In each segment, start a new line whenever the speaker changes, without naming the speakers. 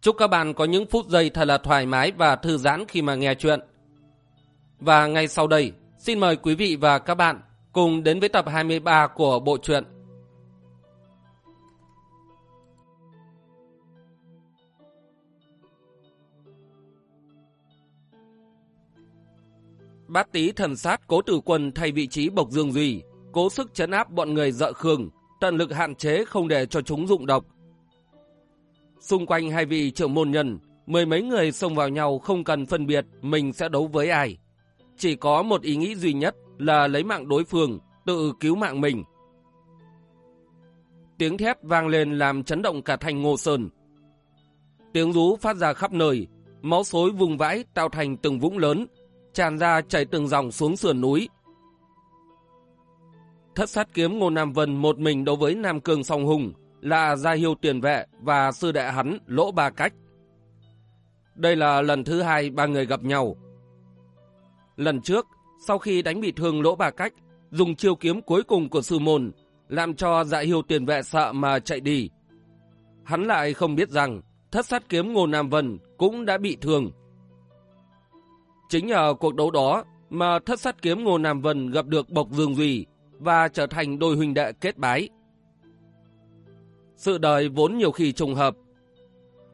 Chúc các bạn có những phút giây thật là thoải mái và thư giãn khi mà nghe chuyện. Và ngay sau đây, xin mời quý vị và các bạn cùng đến với tập 23 của bộ truyện. Bát tý thần sát cố tử quân thay vị trí bộc dương duy, cố sức chấn áp bọn người dợ khương, tận lực hạn chế không để cho chúng dụng độc. Xung quanh hai vị trưởng môn nhân, mười mấy người xông vào nhau không cần phân biệt mình sẽ đấu với ai. Chỉ có một ý nghĩ duy nhất là lấy mạng đối phương, tự cứu mạng mình. Tiếng thét vang lên làm chấn động cả thành ngô sơn. Tiếng rú phát ra khắp nơi, máu xối vùng vãi tạo thành từng vũng lớn, tràn ra chảy từng dòng xuống sườn núi. Thất sát kiếm Ngô Nam Vân một mình đối với Nam Cường Song Hùng là Gia Hiêu Tiền Vệ và sư đệ hắn Lỗ Ba Cách. Đây là lần thứ hai ba người gặp nhau. Lần trước, sau khi đánh bị thương Lỗ Ba Cách, dùng chiêu kiếm cuối cùng của sư môn, làm cho Dạ Hiêu Tiền Vệ sợ mà chạy đi. Hắn lại không biết rằng thất sát kiếm Ngô Nam Vân cũng đã bị thương. Chính nhờ cuộc đấu đó mà thất sát kiếm Ngô Nam Vân gặp được Bộc Dương Duy và trở thành đôi huynh đệ kết bái. Sự đời vốn nhiều khi trùng hợp.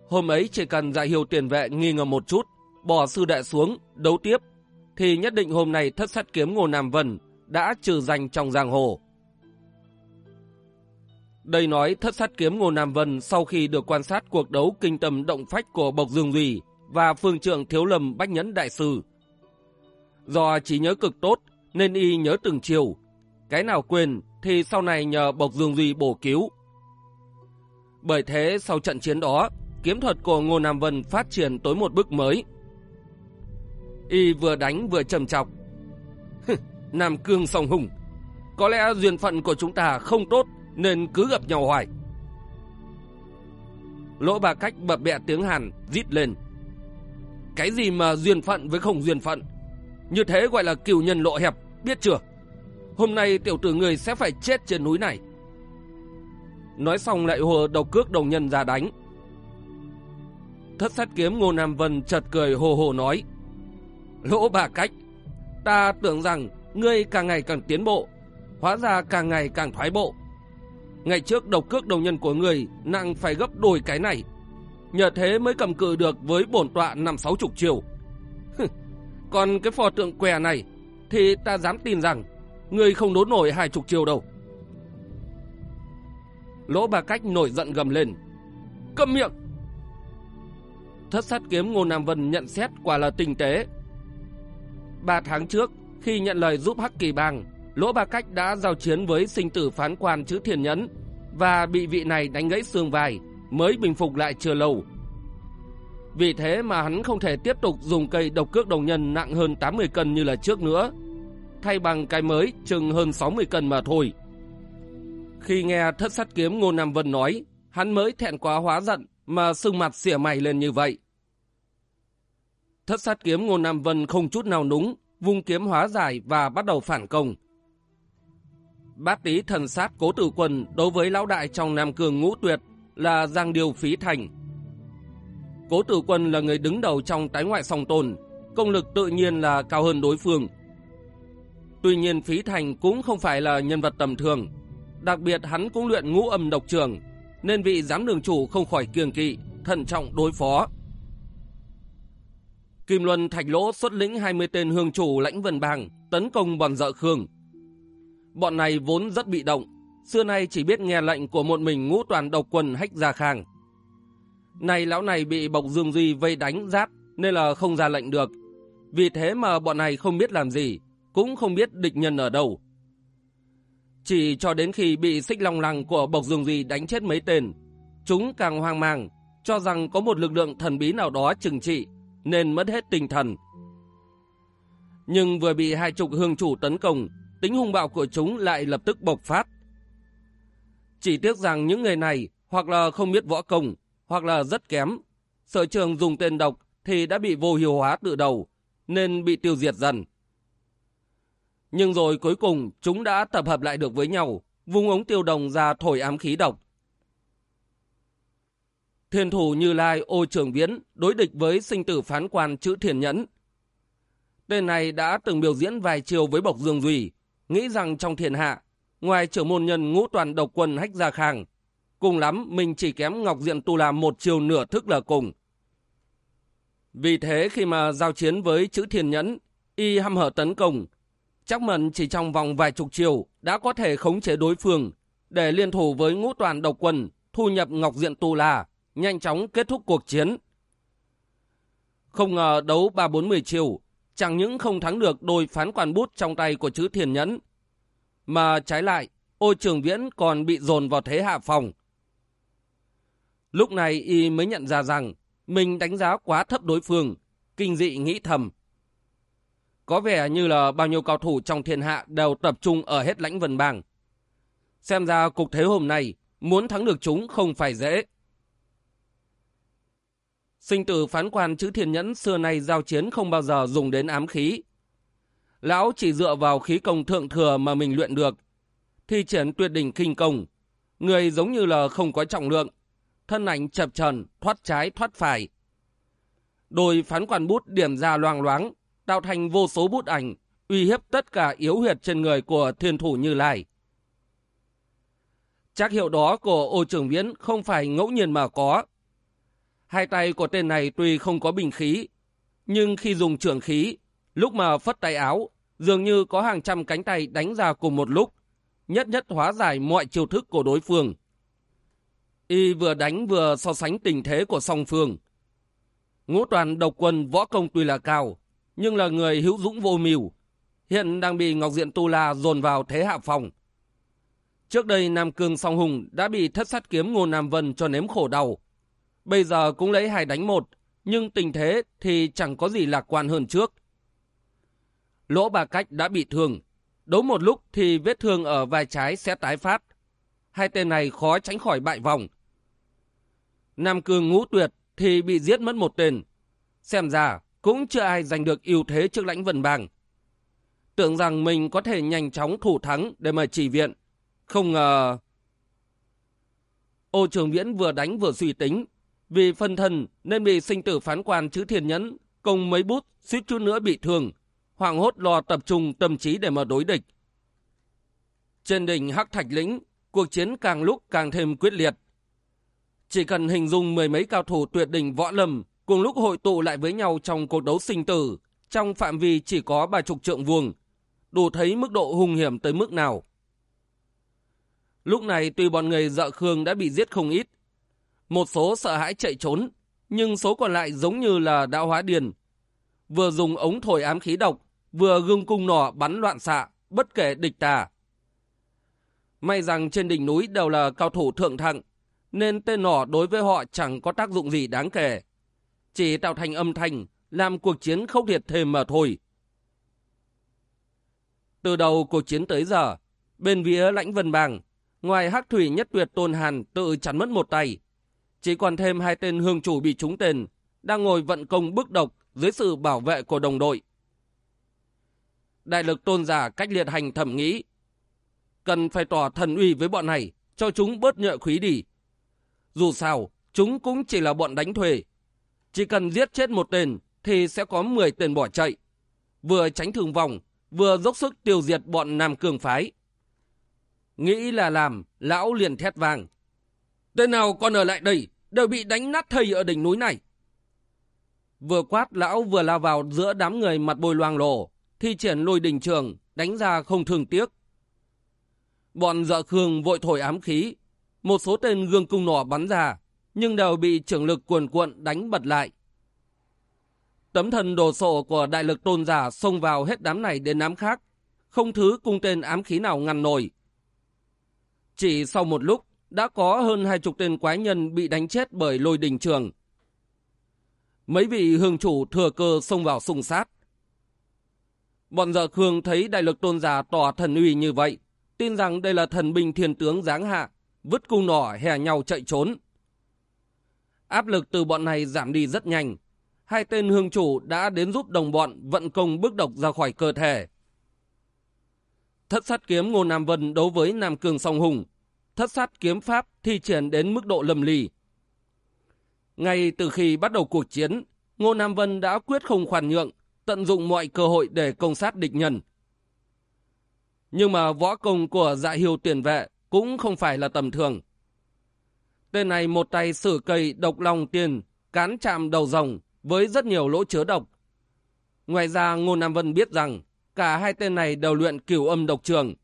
Hôm ấy chỉ cần dạ hiệu tiền vệ nghi ngờ một chút, bỏ sư đệ xuống, đấu tiếp, thì nhất định hôm nay thất sát kiếm Ngô Nam Vân đã trừ danh trong giang hồ. Đây nói thất sát kiếm Ngô Nam Vân sau khi được quan sát cuộc đấu kinh tâm động phách của Bộc Dương Duy và phương trượng Thiếu Lâm Bách Nhẫn Đại Sư. Do trí nhớ cực tốt nên y nhớ từng chiều, cái nào quên thì sau này nhờ Bộc Dương Duy bổ cứu. Bởi thế sau trận chiến đó, kiếm thuật của Ngô Nam Vân phát triển tới một bước mới. Y vừa đánh vừa trầm chọc. Nam Cương song hùng, có lẽ duyên phận của chúng ta không tốt nên cứ gặp nhau hoài. Lỗ bà cách bập bẹ tiếng Hàn, rít lên. Cái gì mà duyên phận với không duyên phận? Như thế gọi là cừu nhân lộ hẹp, biết chưa? Hôm nay tiểu tử người sẽ phải chết trên núi này. Nói xong lại hồ đầu cước đồng nhân ra đánh. Thất sát kiếm Ngô Nam Vân chợt cười hồ hồ nói. Lỗ bà cách, ta tưởng rằng ngươi càng ngày càng tiến bộ, hóa ra càng ngày càng thoái bộ. Ngày trước đầu cước đồng nhân của người nặng phải gấp đôi cái này. Nhờ thế mới cầm cự được với bổn tọa năm sáu chục chiều. Còn cái phò tượng què này thì ta dám tin rằng người không đốn nổi hai chục chiều đâu. Lỗ bà cách nổi giận gầm lên. Câm miệng! Thất sát kiếm Ngô Nam Vân nhận xét quả là tinh tế. Ba tháng trước, khi nhận lời giúp Hắc Kỳ Bang, Lỗ Ba Cách đã giao chiến với sinh tử phán quan chữ thiền nhẫn và bị vị này đánh gãy xương vai, mới bình phục lại chưa lâu. Vì thế mà hắn không thể tiếp tục dùng cây độc cước đồng nhân nặng hơn 80 cân như là trước nữa, thay bằng cái mới chừng hơn 60 cân mà thôi. Khi nghe thất sát kiếm Ngô Nam Vân nói, hắn mới thẹn quá hóa giận mà sưng mặt xỉa mày lên như vậy. Thất sát kiếm Ngô Nam Vân không chút nào núng, vung kiếm hóa giải và bắt đầu phản công. Bát tý thần sát cố tử quân đối với lão đại trong Nam Cường ngũ tuyệt là Giang Điều Phí Thành. Cố tử quân là người đứng đầu trong tái ngoại song tồn, công lực tự nhiên là cao hơn đối phương. Tuy nhiên Phí Thành cũng không phải là nhân vật tầm thường, Đặc biệt hắn cũng luyện ngũ âm độc trường, nên vị giám đường chủ không khỏi kiêng kỵ, thận trọng đối phó. Kim Luân Thạch Lỗ xuất lĩnh 20 tên hương chủ lãnh vần bàng, tấn công bọn dợ dạ khương. Bọn này vốn rất bị động, xưa nay chỉ biết nghe lệnh của một mình ngũ toàn độc quần hách gia khang. Này lão này bị Bộc Dương Duy vây đánh giáp nên là không ra lệnh được. Vì thế mà bọn này không biết làm gì, cũng không biết địch nhân ở đâu. Chỉ cho đến khi bị xích long lăng của Bộc Dương Duy đánh chết mấy tên, chúng càng hoang mang, cho rằng có một lực lượng thần bí nào đó trừng trị, nên mất hết tinh thần, Nhưng vừa bị hai chục hương chủ tấn công, tính hung bạo của chúng lại lập tức bộc phát. Chỉ tiếc rằng những người này hoặc là không biết võ công, hoặc là rất kém. Sở trường dùng tên độc thì đã bị vô hiệu hóa từ đầu, nên bị tiêu diệt dần. Nhưng rồi cuối cùng chúng đã tập hợp lại được với nhau, vung ống tiêu đồng ra thổi ám khí độc. Thiên thủ Như Lai ô trường viễn đối địch với sinh tử phán quan chữ thiền nhẫn. Tên này đã từng biểu diễn vài chiều với Bộc Dương Duy, nghĩ rằng trong thiên hạ, ngoài trưởng môn nhân ngũ toàn độc quân hách gia khang, cùng lắm mình chỉ kém Ngọc Diện Tu La một chiều nửa thức là cùng. Vì thế khi mà giao chiến với chữ thiền nhẫn, y hăm hở tấn công, chắc mận chỉ trong vòng vài chục chiều đã có thể khống chế đối phương để liên thủ với ngũ toàn độc quân thu nhập Ngọc Diện tù La, nhanh chóng kết thúc cuộc chiến. Không ngờ đấu ba bốn mười chiều, chẳng những không thắng được đôi phán quan bút trong tay của chữ thiền nhẫn, mà trái lại, ô trường viễn còn bị dồn vào thế hạ phòng. Lúc này y mới nhận ra rằng mình đánh giá quá thấp đối phương, kinh dị nghĩ thầm. Có vẻ như là bao nhiêu cao thủ trong thiên hạ đều tập trung ở hết lãnh vân bang. Xem ra cục thế hôm nay, muốn thắng được chúng không phải dễ. Sinh tử phán quan chữ thiên nhẫn xưa nay giao chiến không bao giờ dùng đến ám khí. Lão chỉ dựa vào khí công thượng thừa mà mình luyện được. Thi triển tuyệt đỉnh kinh công. Người giống như là không có trọng lượng. Thân ảnh chập trần, thoát trái thoát phải. Đôi phán quan bút điểm ra loang loáng, tạo thành vô số bút ảnh, uy hiếp tất cả yếu huyệt trên người của thiên thủ Như Lai. Chắc hiệu đó của ô trưởng viễn không phải ngẫu nhiên mà có, Hai tay của tên này tuy không có bình khí, nhưng khi dùng trưởng khí, lúc mà phất tay áo, dường như có hàng trăm cánh tay đánh ra cùng một lúc, nhất nhất hóa giải mọi chiêu thức của đối phương. Y vừa đánh vừa so sánh tình thế của song phương. Ngũ toàn độc quân võ công tuy là cao, nhưng là người hữu dũng vô mưu, hiện đang bị Ngọc Diện Tu La dồn vào thế hạ phòng. Trước đây Nam Cương Song Hùng đã bị thất sát kiếm Ngô Nam Vân cho nếm khổ đau, Bây giờ cũng lấy hai đánh một, nhưng tình thế thì chẳng có gì lạc quan hơn trước. Lỗ bà cách đã bị thương. Đấu một lúc thì vết thương ở vai trái sẽ tái phát. Hai tên này khó tránh khỏi bại vòng. Nam Cương ngũ tuyệt thì bị giết mất một tên. Xem ra cũng chưa ai giành được ưu thế trước lãnh vân bang. Tưởng rằng mình có thể nhanh chóng thủ thắng để mà chỉ viện. Không ngờ... Ô trường viễn vừa đánh vừa suy tính, vì phân thân nên bị sinh tử phán quan chữ thiền nhẫn cùng mấy bút suýt chút nữa bị thương, hoàng hốt lo tập trung tâm trí để mà đối địch. Trên đỉnh Hắc Thạch Lĩnh, cuộc chiến càng lúc càng thêm quyết liệt. Chỉ cần hình dung mười mấy cao thủ tuyệt đỉnh võ lâm cùng lúc hội tụ lại với nhau trong cuộc đấu sinh tử, trong phạm vi chỉ có ba chục trượng vuông, đủ thấy mức độ hung hiểm tới mức nào. Lúc này tuy bọn người dợ Khương đã bị giết không ít, một số sợ hãi chạy trốn, nhưng số còn lại giống như là đã hóa điền. Vừa dùng ống thổi ám khí độc, vừa gương cung nỏ bắn loạn xạ, bất kể địch tà. May rằng trên đỉnh núi đều là cao thủ thượng thặng, nên tên nỏ đối với họ chẳng có tác dụng gì đáng kể. Chỉ tạo thành âm thanh, làm cuộc chiến khốc liệt thêm mà thôi. Từ đầu cuộc chiến tới giờ, bên phía lãnh vân bàng, ngoài hắc thủy nhất tuyệt tôn hàn tự chắn mất một tay, chỉ còn thêm hai tên hương chủ bị trúng tên, đang ngồi vận công bức độc dưới sự bảo vệ của đồng đội. Đại lực tôn giả cách liệt hành thẩm nghĩ, cần phải tỏ thần uy với bọn này, cho chúng bớt nhợ khí đi. Dù sao, chúng cũng chỉ là bọn đánh thuê. Chỉ cần giết chết một tên, thì sẽ có 10 tên bỏ chạy. Vừa tránh thương vòng, vừa dốc sức tiêu diệt bọn Nam Cường Phái. Nghĩ là làm, lão liền thét vàng. Tên nào còn ở lại đây, đều bị đánh nát thầy ở đỉnh núi này. Vừa quát lão vừa lao vào giữa đám người mặt bôi loang lổ, thi triển lôi đình trường, đánh ra không thương tiếc. Bọn dợ khương vội thổi ám khí, một số tên gương cung nỏ bắn ra, nhưng đều bị trưởng lực cuồn cuộn đánh bật lại. Tấm thần đồ sộ của đại lực tôn giả xông vào hết đám này đến đám khác, không thứ cung tên ám khí nào ngăn nổi. Chỉ sau một lúc, đã có hơn hai chục tên quái nhân bị đánh chết bởi lôi đình trường. Mấy vị hương chủ thừa cơ xông vào xung sát. Bọn dợ Khương thấy đại lực tôn giả tỏ thần uy như vậy, tin rằng đây là thần binh thiên tướng giáng hạ, vứt cung nỏ hè nhau chạy trốn. Áp lực từ bọn này giảm đi rất nhanh. Hai tên hương chủ đã đến giúp đồng bọn vận công bức độc ra khỏi cơ thể. Thất sát kiếm Ngô Nam Vân đấu với Nam Cường Song Hùng. Thất sát kiếm pháp thi triển đến mức độ lầm lì. Ngay từ khi bắt đầu cuộc chiến, Ngô Nam Vân đã quyết không khoan nhượng, tận dụng mọi cơ hội để công sát địch nhân. Nhưng mà võ công của dạ hiêu tiền vệ cũng không phải là tầm thường. Tên này một tay sử cây độc lòng tiền, cán chạm đầu rồng với rất nhiều lỗ chứa độc. Ngoài ra Ngô Nam Vân biết rằng cả hai tên này đều luyện cửu âm độc trường.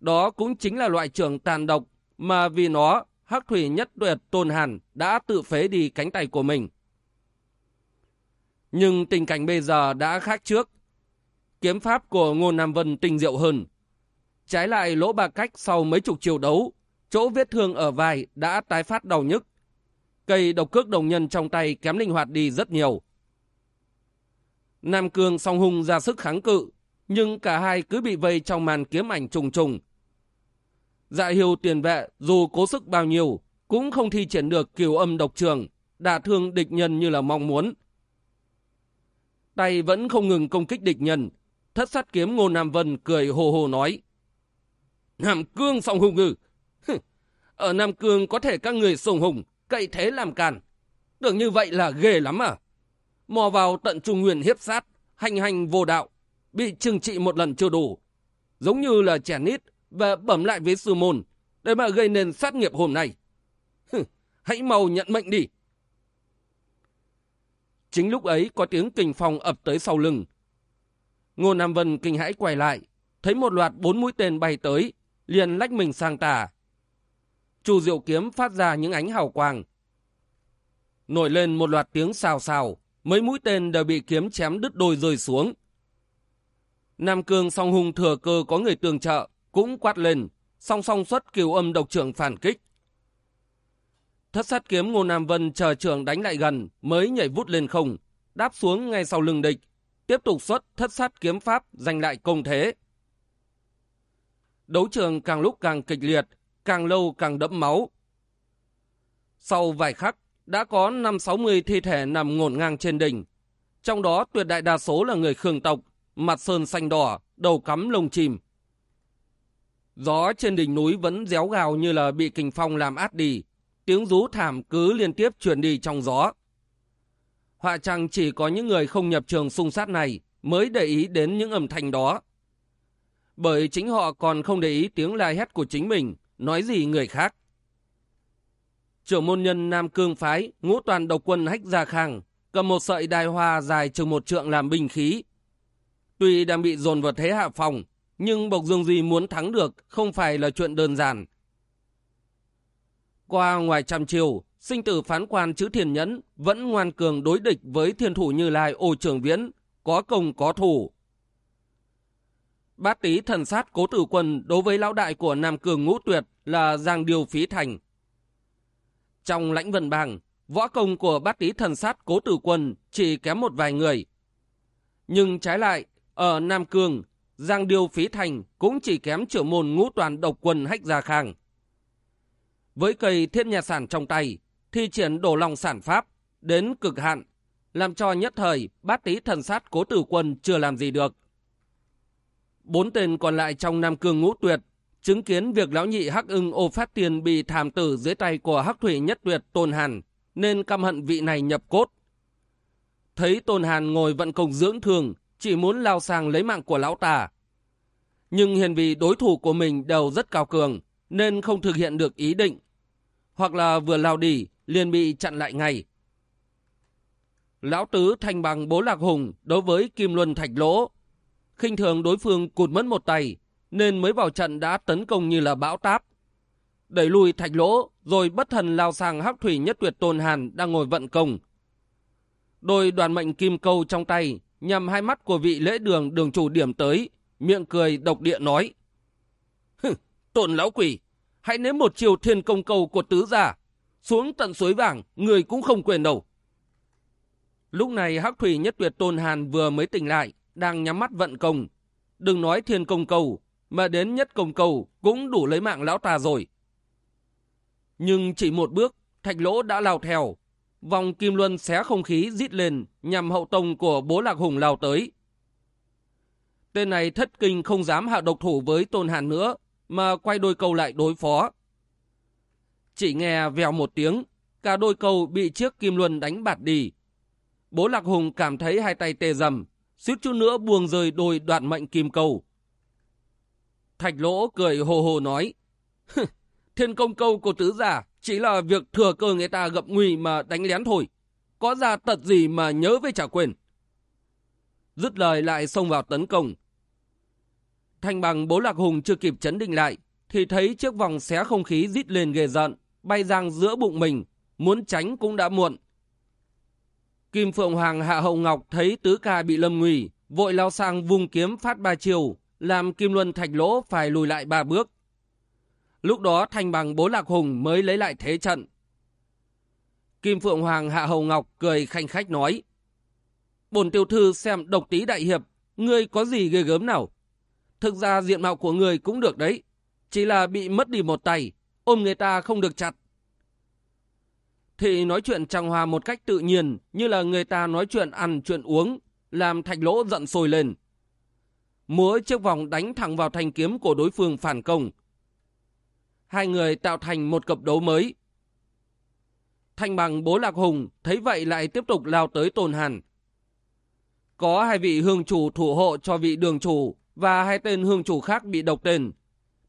Đó cũng chính là loại trường tàn độc mà vì nó Hắc Thủy Nhất Tuyệt Tôn Hàn đã tự phế đi cánh tay của mình. Nhưng tình cảnh bây giờ đã khác trước. Kiếm pháp của Ngô Nam Vân tinh diệu hơn. Trái lại lỗ ba cách sau mấy chục chiều đấu, chỗ vết thương ở vai đã tái phát đau nhức. Cây độc cước đồng nhân trong tay kém linh hoạt đi rất nhiều. Nam Cương song hung ra sức kháng cự, nhưng cả hai cứ bị vây trong màn kiếm ảnh trùng trùng. Dạ hiều tiền vệ dù cố sức bao nhiêu, cũng không thi triển được kiều âm độc trường, đả thương địch nhân như là mong muốn. Tay vẫn không ngừng công kích địch nhân, thất sát kiếm Ngô Nam Vân cười hồ hồ nói. Nam Cương song hùng ngự, ở Nam Cương có thể các người sùng hùng, cậy thế làm càn. Tưởng như vậy là ghê lắm à? Mò vào tận trung nguyên hiếp sát, hành hành vô đạo, bị trừng trị một lần chưa đủ. Giống như là trẻ nít và bẩm lại với sư môn, để mà gây nên sát nghiệp hôm nay. Hãy mau nhận mệnh đi. Chính lúc ấy có tiếng kình phong ập tới sau lưng. Ngô Nam Vân kinh hãi quay lại, thấy một loạt bốn mũi tên bay tới, liền lách mình sang tà. Chu diệu kiếm phát ra những ánh hào quang. Nổi lên một loạt tiếng xào xào, mấy mũi tên đều bị kiếm chém đứt đôi rơi xuống. Nam Cương song hùng thừa cơ có người tường trợ, cũng quát lên, song song xuất kiều âm độc trưởng phản kích. Thất sát kiếm Ngô Nam Vân chờ trưởng đánh lại gần, mới nhảy vút lên không, đáp xuống ngay sau lưng địch, tiếp tục xuất thất sát kiếm pháp giành lại công thế. Đấu trường càng lúc càng kịch liệt, càng lâu càng đẫm máu. Sau vài khắc, đã có 5-60 thi thể nằm ngổn ngang trên đỉnh. Trong đó tuyệt đại đa số là người khương tộc, mặt sơn xanh đỏ, đầu cắm lông chìm. Gió trên đỉnh núi vẫn réo gào như là bị kình phong làm át đi, tiếng rú thảm cứ liên tiếp truyền đi trong gió. Họa chăng chỉ có những người không nhập trường xung sát này mới để ý đến những âm thanh đó. Bởi chính họ còn không để ý tiếng la hét của chính mình, nói gì người khác. Trưởng môn nhân Nam Cương Phái, ngũ toàn độc quân Hách Gia Khang, cầm một sợi đài hoa dài chừng một trượng làm binh khí. Tuy đang bị dồn vào thế hạ phòng, nhưng Bộc Dương Duy muốn thắng được không phải là chuyện đơn giản. Qua ngoài trăm chiều, sinh tử phán quan chữ thiền nhẫn vẫn ngoan cường đối địch với thiên thủ như lai ô trường viễn, có công có thủ. Bát tý thần sát cố tử quân đối với lão đại của Nam Cường Ngũ Tuyệt là Giang Điều Phí Thành. Trong lãnh vận Bàng võ công của bát tý thần sát cố tử quân chỉ kém một vài người. Nhưng trái lại, ở Nam Cường, Giang Điều Phí Thành cũng chỉ kém trưởng môn ngũ toàn độc quân hách gia khang. Với cây thiết nhà sản trong tay, thi triển đổ lòng sản pháp, đến cực hạn, làm cho nhất thời bát tý thần sát cố tử quân chưa làm gì được. Bốn tên còn lại trong Nam Cương ngũ tuyệt, chứng kiến việc lão nhị Hắc ưng ô phát tiền bị thảm tử dưới tay của Hắc Thủy nhất tuyệt Tôn Hàn, nên căm hận vị này nhập cốt. Thấy Tôn Hàn ngồi vận công dưỡng thường, chỉ muốn lao sang lấy mạng của lão tà. Nhưng hiền vì đối thủ của mình đều rất cao cường, nên không thực hiện được ý định. Hoặc là vừa lao đi, liền bị chặn lại ngay. Lão Tứ thành bằng bố Lạc Hùng đối với Kim Luân Thạch Lỗ khinh thường đối phương cụt mất một tay, nên mới vào trận đã tấn công như là bão táp. Đẩy lùi thạch lỗ, rồi bất thần lao sang hắc thủy nhất tuyệt tôn hàn đang ngồi vận công. Đôi đoàn mệnh kim câu trong tay, nhằm hai mắt của vị lễ đường đường chủ điểm tới, miệng cười độc địa nói. Hừ, tôn lão quỷ, hãy nếm một chiều thiên công câu của tứ giả, xuống tận suối vàng, người cũng không quên đâu. Lúc này hắc thủy nhất tuyệt tôn hàn vừa mới tỉnh lại, đang nhắm mắt vận công. Đừng nói thiên công cầu, mà đến nhất công cầu cũng đủ lấy mạng lão ta rồi. Nhưng chỉ một bước, thạch lỗ đã lao theo. Vòng kim luân xé không khí rít lên nhằm hậu tông của bố lạc hùng lao tới. Tên này thất kinh không dám hạ độc thủ với tôn hàn nữa, mà quay đôi câu lại đối phó. Chỉ nghe vèo một tiếng, cả đôi câu bị chiếc kim luân đánh bạt đi. Bố lạc hùng cảm thấy hai tay tê dầm, suýt chút nữa buông rơi đôi đoạn mệnh kim câu. Thạch lỗ cười hồ hồ nói, thiên công câu của tứ giả chỉ là việc thừa cơ người ta gặp nguy mà đánh lén thôi. Có ra tật gì mà nhớ với trả quên. Dứt lời lại xông vào tấn công. Thanh bằng bố lạc hùng chưa kịp chấn định lại, thì thấy chiếc vòng xé không khí rít lên ghê giận, bay giang giữa bụng mình, muốn tránh cũng đã muộn. Kim Phượng Hoàng Hạ Hậu Ngọc thấy tứ ca bị lâm nguy, vội lao sang vùng kiếm phát ba chiều, làm Kim Luân Thạch Lỗ phải lùi lại ba bước. Lúc đó Thanh Bằng bố Lạc Hùng mới lấy lại thế trận. Kim Phượng Hoàng Hạ Hậu Ngọc cười khanh khách nói, Bồn tiểu thư xem độc tí đại hiệp, ngươi có gì ghê gớm nào? Thực ra diện mạo của người cũng được đấy, chỉ là bị mất đi một tay, ôm người ta không được chặt. Thị nói chuyện trăng hòa một cách tự nhiên như là người ta nói chuyện ăn chuyện uống, làm thạch lỗ giận sôi lên. Múa chiếc vòng đánh thẳng vào thanh kiếm của đối phương phản công. Hai người tạo thành một cặp đấu mới. Thanh bằng bố Lạc Hùng thấy vậy lại tiếp tục lao tới Tôn Hàn. Có hai vị hương chủ thủ hộ cho vị đường chủ và hai tên hương chủ khác bị độc tên.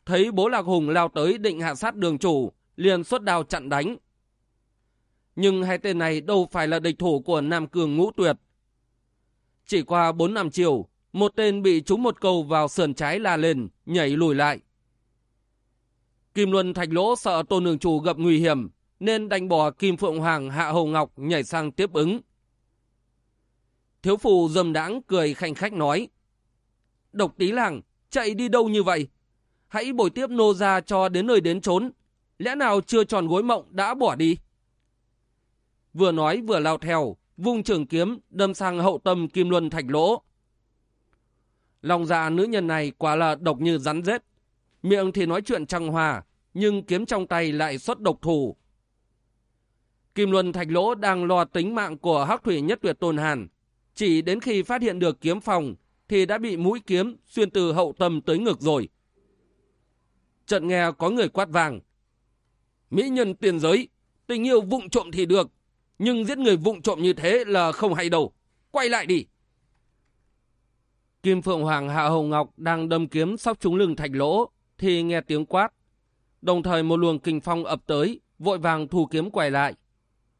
Thấy bố Lạc Hùng lao tới định hạ sát đường chủ, liền xuất đao chặn đánh. Nhưng hai tên này đâu phải là địch thủ của Nam Cường Ngũ Tuyệt. Chỉ qua 4 năm chiều, một tên bị trúng một cầu vào sườn trái la lên, nhảy lùi lại. Kim Luân Thạch Lỗ sợ Tôn Đường Chủ gặp nguy hiểm, nên đánh bỏ Kim Phượng Hoàng Hạ Hầu Ngọc nhảy sang tiếp ứng. Thiếu phụ dâm đãng cười khanh khách nói. Độc tí làng, chạy đi đâu như vậy? Hãy bồi tiếp nô ra cho đến nơi đến trốn. Lẽ nào chưa tròn gối mộng đã bỏ đi? Vừa nói vừa lao theo, vung trường kiếm đâm sang hậu tâm kim luân thạch lỗ. Lòng dạ nữ nhân này quả là độc như rắn rết. Miệng thì nói chuyện trăng hòa, nhưng kiếm trong tay lại xuất độc thủ. Kim luân thạch lỗ đang lo tính mạng của hắc thủy nhất tuyệt tôn hàn. Chỉ đến khi phát hiện được kiếm phòng thì đã bị mũi kiếm xuyên từ hậu tâm tới ngực rồi. Trận nghe có người quát vàng. Mỹ nhân tiền giới, tình yêu vụng trộm thì được, nhưng giết người vụng trộm như thế là không hay đâu. Quay lại đi. Kim Phượng Hoàng Hạ Hồng Ngọc đang đâm kiếm sóc trúng lưng thạch lỗ, thì nghe tiếng quát. Đồng thời một luồng kinh phong ập tới, vội vàng thu kiếm quay lại.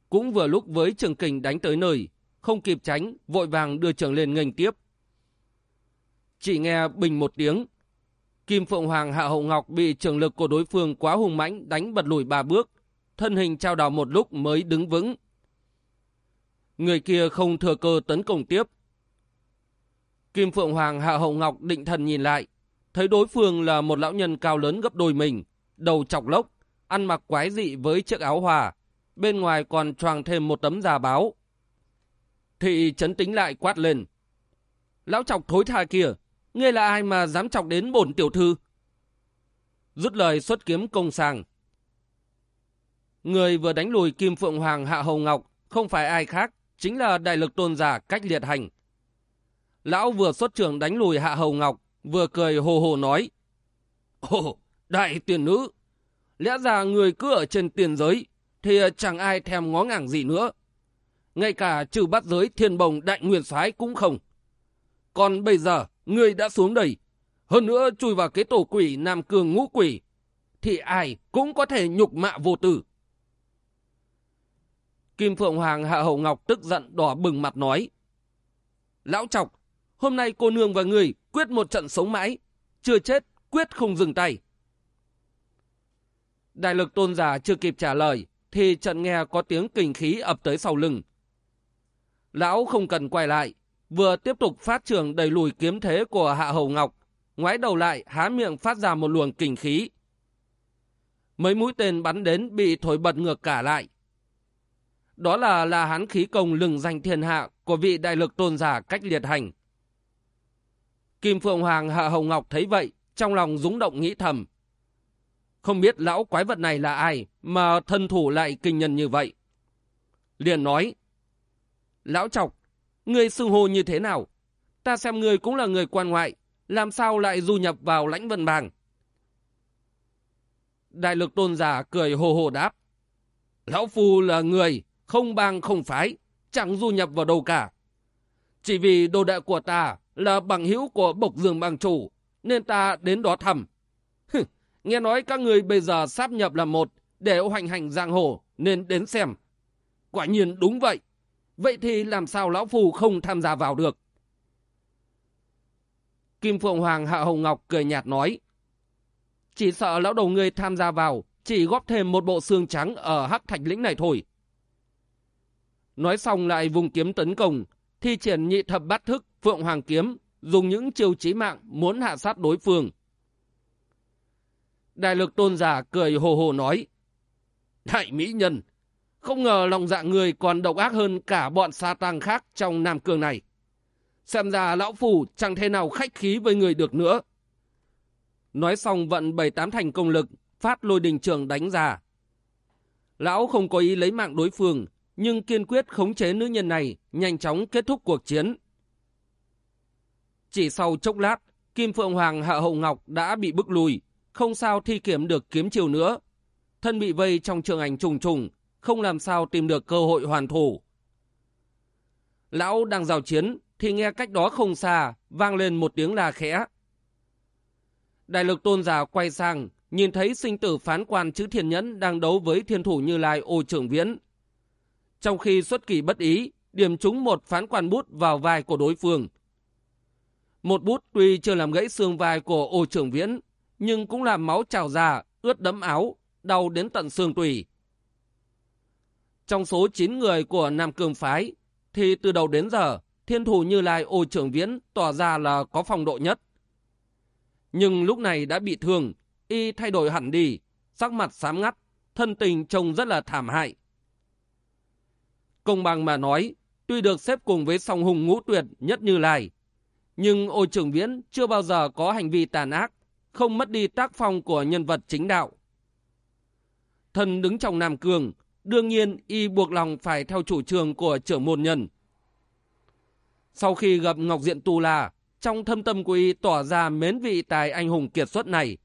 Cũng vừa lúc với trường kình đánh tới nơi, không kịp tránh, vội vàng đưa trường lên nghênh tiếp. Chỉ nghe bình một tiếng, Kim Phượng Hoàng Hạ Hậu Ngọc bị trường lực của đối phương quá hùng mãnh đánh bật lùi ba bước, thân hình trao đảo một lúc mới đứng vững. Người kia không thừa cơ tấn công tiếp. Kim Phượng Hoàng Hạ Hậu Ngọc định thần nhìn lại, thấy đối phương là một lão nhân cao lớn gấp đôi mình, đầu chọc lốc, ăn mặc quái dị với chiếc áo hòa, bên ngoài còn choàng thêm một tấm giả báo. Thị chấn tính lại quát lên. Lão chọc thối tha kia, ngươi là ai mà dám chọc đến bổn tiểu thư? Rút lời xuất kiếm công sàng. Người vừa đánh lùi Kim Phượng Hoàng Hạ Hầu Ngọc không phải ai khác, chính là đại lực tôn giả cách liệt hành. Lão vừa xuất trường đánh lùi Hạ Hầu Ngọc, vừa cười hồ hồ nói. Ồ, đại tiền nữ, lẽ ra người cứ ở trên tiền giới, thì chẳng ai thèm ngó ngàng gì nữa. Ngay cả trừ bắt giới thiên bồng đại nguyên soái cũng không. Còn bây giờ, người đã xuống đầy, hơn nữa chui vào cái tổ quỷ Nam Cường ngũ quỷ, thì ai cũng có thể nhục mạ vô tử. Kim Phượng Hoàng Hạ Hậu Ngọc tức giận đỏ bừng mặt nói. Lão chọc, hôm nay cô nương và người quyết một trận sống mãi, chưa chết, quyết không dừng tay. Đại lực tôn giả chưa kịp trả lời, thì trận nghe có tiếng kình khí ập tới sau lưng. Lão không cần quay lại, vừa tiếp tục phát trường đầy lùi kiếm thế của Hạ Hầu Ngọc, ngoái đầu lại há miệng phát ra một luồng kình khí. Mấy mũi tên bắn đến bị thổi bật ngược cả lại. Đó là là hán khí công lừng danh thiên hạ của vị đại lực tôn giả cách liệt hành. Kim Phượng Hoàng Hạ Hồng Ngọc thấy vậy, trong lòng rúng động nghĩ thầm. Không biết lão quái vật này là ai mà thân thủ lại kinh nhân như vậy. Liền nói, Lão chọc, ngươi xưng hô như thế nào? Ta xem ngươi cũng là người quan ngoại, làm sao lại du nhập vào lãnh vân bàng? Đại lực tôn giả cười hồ hồ đáp. Lão Phu là người, không bang không phái, chẳng du nhập vào đâu cả. Chỉ vì đồ đệ của ta là bằng hữu của Bộc Dương bang chủ, nên ta đến đó thăm. nghe nói các người bây giờ sáp nhập là một, để hoành hành giang hồ, nên đến xem. Quả nhiên đúng vậy. Vậy thì làm sao Lão phù không tham gia vào được? Kim Phượng Hoàng Hạ Hồng Ngọc cười nhạt nói. Chỉ sợ lão đầu ngươi tham gia vào, chỉ góp thêm một bộ xương trắng ở hắc thạch lĩnh này thôi. Nói xong lại vùng kiếm tấn công, thi triển nhị thập bát thức Phượng Hoàng Kiếm, dùng những chiêu chí mạng muốn hạ sát đối phương. Đại lực tôn giả cười hồ hồ nói, Đại mỹ nhân, không ngờ lòng dạ người còn độc ác hơn cả bọn sa tăng khác trong Nam Cương này. Xem ra lão phủ chẳng thể nào khách khí với người được nữa. Nói xong vận bảy tám thành công lực, phát lôi đình trường đánh ra. Lão không có ý lấy mạng đối phương, nhưng kiên quyết khống chế nữ nhân này, nhanh chóng kết thúc cuộc chiến. Chỉ sau chốc lát, Kim Phượng Hoàng Hạ Hậu Ngọc đã bị bức lùi, không sao thi kiểm được kiếm chiều nữa. Thân bị vây trong trường ảnh trùng trùng, không làm sao tìm được cơ hội hoàn thủ. Lão đang giao chiến, thì nghe cách đó không xa, vang lên một tiếng là khẽ. Đại lực tôn giả quay sang, nhìn thấy sinh tử phán quan chữ thiên nhẫn đang đấu với thiên thủ như lai ô trưởng viễn. Trong khi xuất kỳ bất ý, điểm trúng một phán quan bút vào vai của đối phương. Một bút tuy chưa làm gãy xương vai của ô trưởng viễn, nhưng cũng làm máu trào ra, ướt đẫm áo, đau đến tận xương tủy. Trong số 9 người của Nam Cương Phái, thì từ đầu đến giờ, thiên thủ như lai ô trưởng viễn tỏ ra là có phong độ nhất. Nhưng lúc này đã bị thương, y thay đổi hẳn đi, sắc mặt xám ngắt, thân tình trông rất là thảm hại. Công bằng mà nói, tuy được xếp cùng với song hùng ngũ tuyệt nhất như lai, nhưng ô trưởng viễn chưa bao giờ có hành vi tàn ác, không mất đi tác phong của nhân vật chính đạo. Thần đứng trong Nam cường, đương nhiên y buộc lòng phải theo chủ trương của trưởng môn nhân. Sau khi gặp Ngọc Diện Tu La, trong thâm tâm của y tỏ ra mến vị tài anh hùng kiệt xuất này,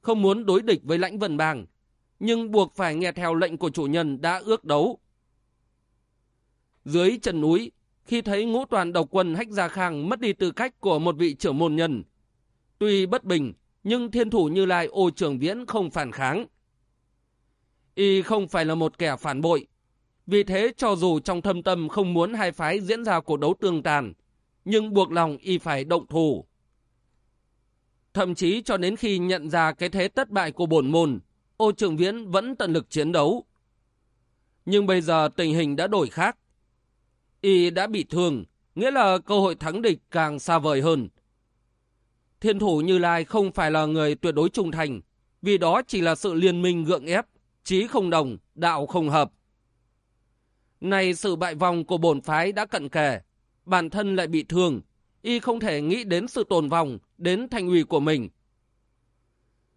không muốn đối địch với lãnh vân bang, nhưng buộc phải nghe theo lệnh của chủ nhân đã ước đấu. Dưới chân núi, khi thấy ngũ toàn độc quân Hách Gia Khang mất đi tư cách của một vị trưởng môn nhân, tuy bất bình, nhưng thiên thủ như lai ô trưởng viễn không phản kháng. Y không phải là một kẻ phản bội, vì thế cho dù trong thâm tâm không muốn hai phái diễn ra cuộc đấu tương tàn, nhưng buộc lòng y phải động thủ. Thậm chí cho đến khi nhận ra cái thế tất bại của bổn môn, ô trường viễn vẫn tận lực chiến đấu. Nhưng bây giờ tình hình đã đổi khác. Y đã bị thương, nghĩa là cơ hội thắng địch càng xa vời hơn. Thiên thủ Như Lai không phải là người tuyệt đối trung thành, vì đó chỉ là sự liên minh gượng ép, trí không đồng, đạo không hợp. Này sự bại vong của bổn phái đã cận kề, bản thân lại bị thương, y không thể nghĩ đến sự tồn vong, đến thanh ủy của mình.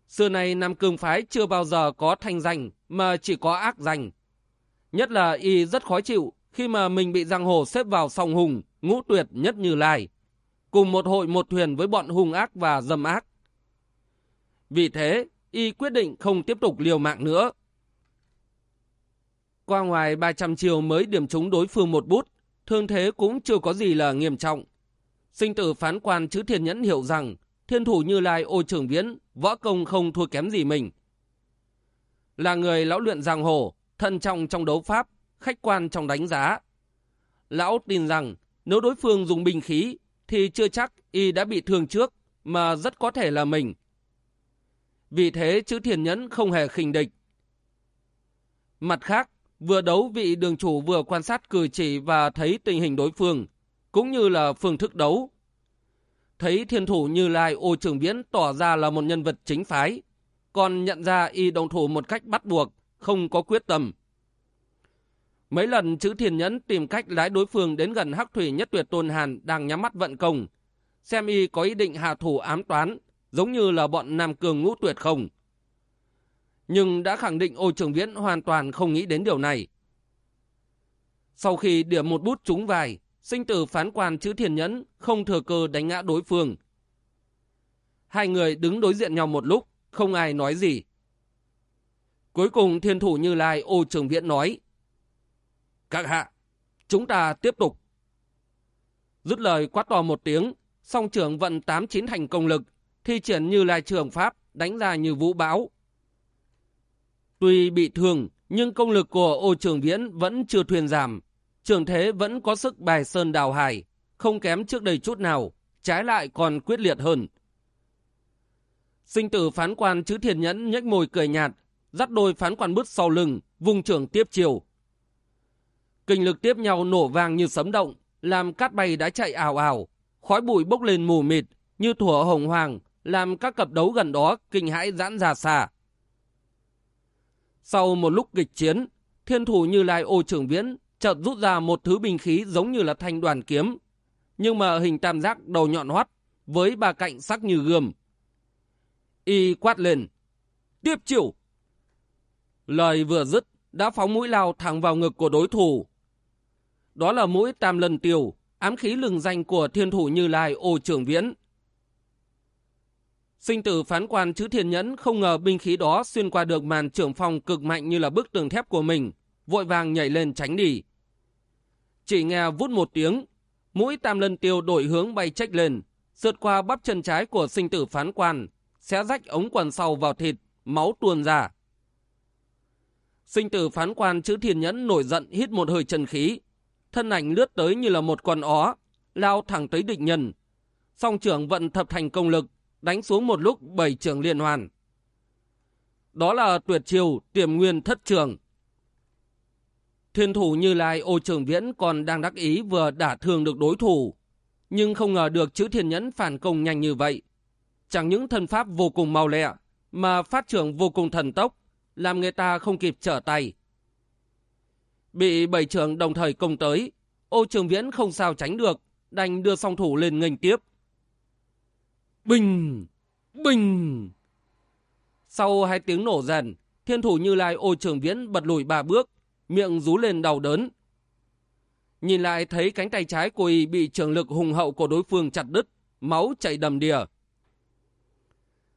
Xưa này Nam Cương Phái chưa bao giờ có thanh danh, mà chỉ có ác danh. Nhất là y rất khó chịu khi mà mình bị giang hồ xếp vào song hùng, ngũ tuyệt nhất như lai, cùng một hội một thuyền với bọn hung ác và dâm ác. Vì thế, y quyết định không tiếp tục liều mạng nữa. Qua ngoài 300 chiều mới điểm trúng đối phương một bút, thương thế cũng chưa có gì là nghiêm trọng. Sinh tử phán quan chữ thiên nhẫn hiểu rằng thiên thủ như lai ô trưởng viễn, võ công không thua kém gì mình. Là người lão luyện giang hồ, thân trọng trong đấu pháp, khách quan trong đánh giá. Lão tin rằng nếu đối phương dùng binh khí thì chưa chắc y đã bị thương trước mà rất có thể là mình. Vì thế chữ thiền nhẫn không hề khinh địch. Mặt khác, Vừa đấu vị đường chủ vừa quan sát cử chỉ và thấy tình hình đối phương, cũng như là phương thức đấu. Thấy thiên thủ như lai ô trường viễn tỏ ra là một nhân vật chính phái, còn nhận ra y đồng thủ một cách bắt buộc, không có quyết tâm. Mấy lần chữ thiền nhẫn tìm cách lái đối phương đến gần hắc thủy nhất tuyệt tôn hàn đang nhắm mắt vận công. xem y có ý định hạ thủ ám toán, giống như là bọn Nam Cường ngũ tuyệt không. Nhưng đã khẳng định ô trường viễn hoàn toàn không nghĩ đến điều này. Sau khi điểm một bút trúng vài, sinh tử phán quan chữ thiền nhẫn không thừa cơ đánh ngã đối phương. Hai người đứng đối diện nhau một lúc, không ai nói gì. Cuối cùng thiên thủ như lai ô trường viễn nói. Các hạ, chúng ta tiếp tục. Dứt lời quát to một tiếng, song trưởng vận tám chín thành công lực, thi triển như lai trường pháp, đánh ra như vũ bão. Tuy bị thương, nhưng công lực của ô trường viễn vẫn chưa thuyền giảm. Trường thế vẫn có sức bài sơn đào hải, không kém trước đây chút nào, trái lại còn quyết liệt hơn. Sinh tử phán quan chữ thiền nhẫn nhếch môi cười nhạt, dắt đôi phán quan bứt sau lưng, vùng trưởng tiếp chiều. Kinh lực tiếp nhau nổ vang như sấm động, làm cát bay đã chạy ảo ảo, khói bụi bốc lên mù mịt, như thủa hồng hoàng, làm các cặp đấu gần đó kinh hãi giãn ra xa. Sau một lúc kịch chiến, thiên thủ như lai ô trưởng viễn chợt rút ra một thứ binh khí giống như là thanh đoàn kiếm, nhưng mà hình tam giác đầu nhọn hoắt, với ba cạnh sắc như gươm. Y quát lên, tiếp chịu. Lời vừa dứt, đã phóng mũi lao thẳng vào ngực của đối thủ. Đó là mũi tam lần tiêu, ám khí lừng danh của thiên thủ như lai ô trưởng viễn. Sinh tử phán quan chữ thiên nhẫn không ngờ binh khí đó xuyên qua được màn trưởng phòng cực mạnh như là bức tường thép của mình, vội vàng nhảy lên tránh đi. Chỉ nghe vút một tiếng, mũi tam lân tiêu đổi hướng bay trách lên, sượt qua bắp chân trái của sinh tử phán quan, xé rách ống quần sau vào thịt, máu tuôn ra. Sinh tử phán quan chữ thiên nhẫn nổi giận hít một hơi chân khí, thân ảnh lướt tới như là một con ó, lao thẳng tới địch nhân. Song trưởng vận thập thành công lực, đánh xuống một lúc bảy trường liên hoàn. Đó là tuyệt chiêu tiềm nguyên thất trường. Thiên thủ như lai ô trường viễn còn đang đắc ý vừa đả thương được đối thủ. Nhưng không ngờ được chữ thiên nhẫn phản công nhanh như vậy. Chẳng những thân pháp vô cùng mau lẹ, mà phát trưởng vô cùng thần tốc, làm người ta không kịp trở tay. Bị bảy trưởng đồng thời công tới, ô trường viễn không sao tránh được, đành đưa song thủ lên nghênh tiếp. Bình! Bình! Sau hai tiếng nổ rèn, thiên thủ như lai ô trường viễn bật lùi ba bước, miệng rú lên đau đớn. Nhìn lại thấy cánh tay trái của y bị trường lực hùng hậu của đối phương chặt đứt, máu chảy đầm đìa.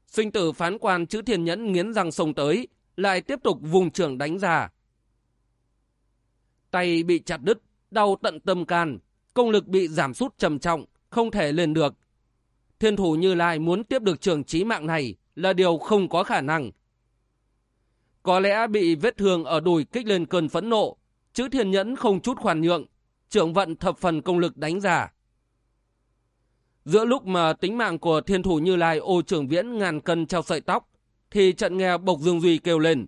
Sinh tử phán quan chữ thiên nhẫn nghiến răng sông tới, lại tiếp tục vùng trường đánh ra. Tay bị chặt đứt, đau tận tâm can, công lực bị giảm sút trầm trọng, không thể lên được. Thiên thủ Như Lai muốn tiếp được trường trí mạng này là điều không có khả năng. Có lẽ bị vết thương ở đùi kích lên cơn phẫn nộ, chữ thiên nhẫn không chút khoan nhượng, trưởng vận thập phần công lực đánh giả. Giữa lúc mà tính mạng của thiên thủ Như Lai ô trưởng viễn ngàn cân treo sợi tóc, thì trận nghe Bộc Dương Duy kêu lên.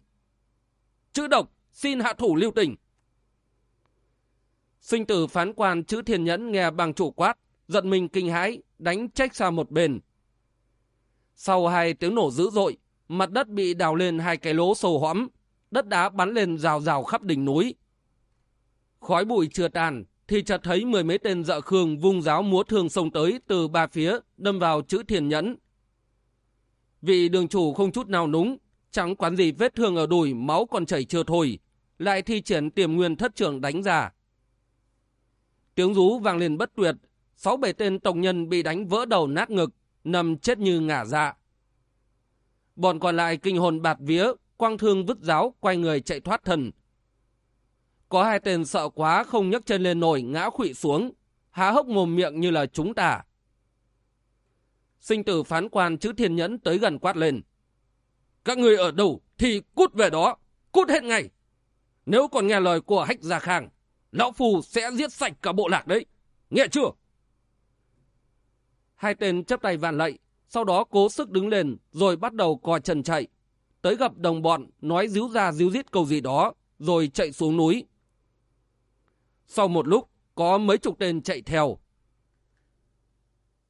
Chữ độc, xin hạ thủ lưu tình. Sinh tử phán quan chữ thiên nhẫn nghe bằng chủ quát, giận mình kinh hãi, đánh trách sang một bên. Sau hai tiếng nổ dữ dội, mặt đất bị đào lên hai cái lỗ sâu hõm, đất đá bắn lên rào rào khắp đỉnh núi. Khói bụi chưa tàn, thì chợt thấy mười mấy tên dợ khương vung giáo múa thương sông tới từ ba phía, đâm vào chữ thiền nhẫn. Vị đường chủ không chút nào núng, chẳng quán gì vết thương ở đùi, máu còn chảy chưa thôi, lại thi triển tiềm nguyên thất trưởng đánh giả Tiếng rú vang lên bất tuyệt, sáu bảy tên tổng nhân bị đánh vỡ đầu nát ngực, nằm chết như ngả dạ. Bọn còn lại kinh hồn bạt vía, quang thương vứt giáo, quay người chạy thoát thần. Có hai tên sợ quá không nhấc chân lên nổi ngã khụy xuống, há hốc mồm miệng như là chúng ta. Sinh tử phán quan chữ thiên nhẫn tới gần quát lên. Các người ở đâu thì cút về đó, cút hết ngay. Nếu còn nghe lời của hách gia khang, lão phù sẽ giết sạch cả bộ lạc đấy. Nghe chưa? Hai tên chấp tay vạn lệnh, sau đó cố sức đứng lên rồi bắt đầu co chân chạy. Tới gặp đồng bọn nói díu ra díu dít câu gì đó rồi chạy xuống núi. Sau một lúc có mấy chục tên chạy theo.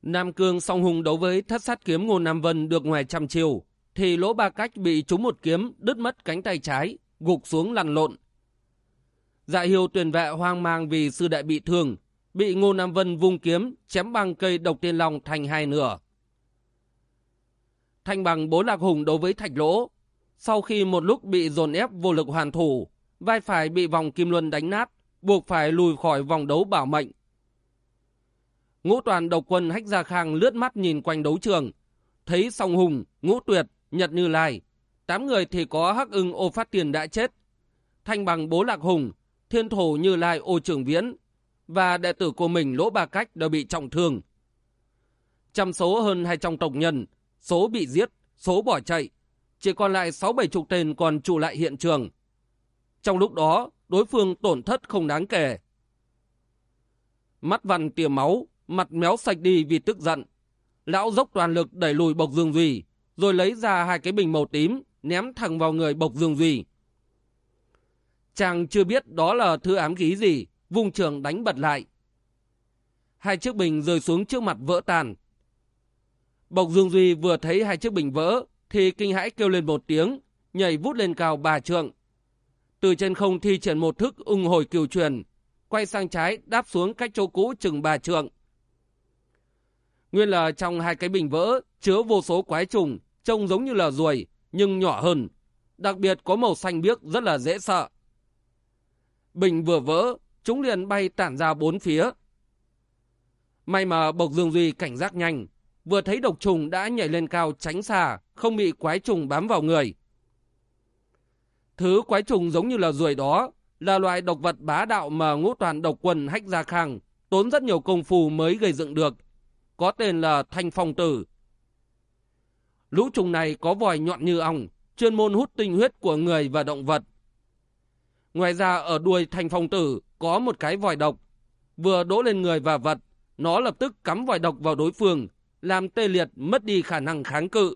Nam Cương song hùng đấu với thất sát kiếm Ngô Nam Vân được ngoài trăm chiều thì lỗ ba cách bị trúng một kiếm đứt mất cánh tay trái gục xuống lăn lộn. Dạ hiêu tuyển vệ hoang mang vì sư đại bị thương bị Ngô Nam Vân vung kiếm chém băng cây độc tiên long thành hai nửa. Thanh bằng bố lạc hùng đối với thạch lỗ. Sau khi một lúc bị dồn ép vô lực hoàn thủ, vai phải bị vòng kim luân đánh nát, buộc phải lùi khỏi vòng đấu bảo mệnh. Ngũ toàn độc quân hách gia khang lướt mắt nhìn quanh đấu trường, thấy song hùng, ngũ tuyệt, nhật như lai. Tám người thì có hắc ưng ô phát tiền đã chết. Thanh bằng bố lạc hùng, thiên thổ như lai ô trường viễn và đệ tử của mình lỗ ba cách đều bị trọng thương. Trăm số hơn hai trong tộc nhân, số bị giết, số bỏ chạy. Chỉ còn lại sáu bảy chục tên còn trụ lại hiện trường. Trong lúc đó, đối phương tổn thất không đáng kể. Mắt văn tìa máu, mặt méo sạch đi vì tức giận. Lão dốc toàn lực đẩy lùi Bộc Dương Duy, rồi lấy ra hai cái bình màu tím, ném thẳng vào người Bộc Dương Duy. Chàng chưa biết đó là thư ám khí gì, vùng trường đánh bật lại. Hai chiếc bình rơi xuống trước mặt vỡ tàn. Bộc Dương Duy vừa thấy hai chiếc bình vỡ, thì kinh hãi kêu lên một tiếng, nhảy vút lên cao bà trượng. Từ trên không thi triển một thức ung hồi kiều truyền, quay sang trái đáp xuống cách chỗ cũ chừng bà trượng. Nguyên là trong hai cái bình vỡ chứa vô số quái trùng, trông giống như là ruồi, nhưng nhỏ hơn. Đặc biệt có màu xanh biếc rất là dễ sợ. Bình vừa vỡ, chúng liền bay tản ra bốn phía. May mà Bộc Dương Duy cảnh giác nhanh, vừa thấy độc trùng đã nhảy lên cao tránh xa, không bị quái trùng bám vào người. Thứ quái trùng giống như là ruồi đó, là loại độc vật bá đạo mà ngũ toàn độc quân hách gia khang, tốn rất nhiều công phu mới gây dựng được, có tên là thanh phong tử. Lũ trùng này có vòi nhọn như ong, chuyên môn hút tinh huyết của người và động vật. Ngoài ra ở đuôi thành phong tử có một cái vòi độc. Vừa đỗ lên người và vật, nó lập tức cắm vòi độc vào đối phương, làm tê liệt mất đi khả năng kháng cự.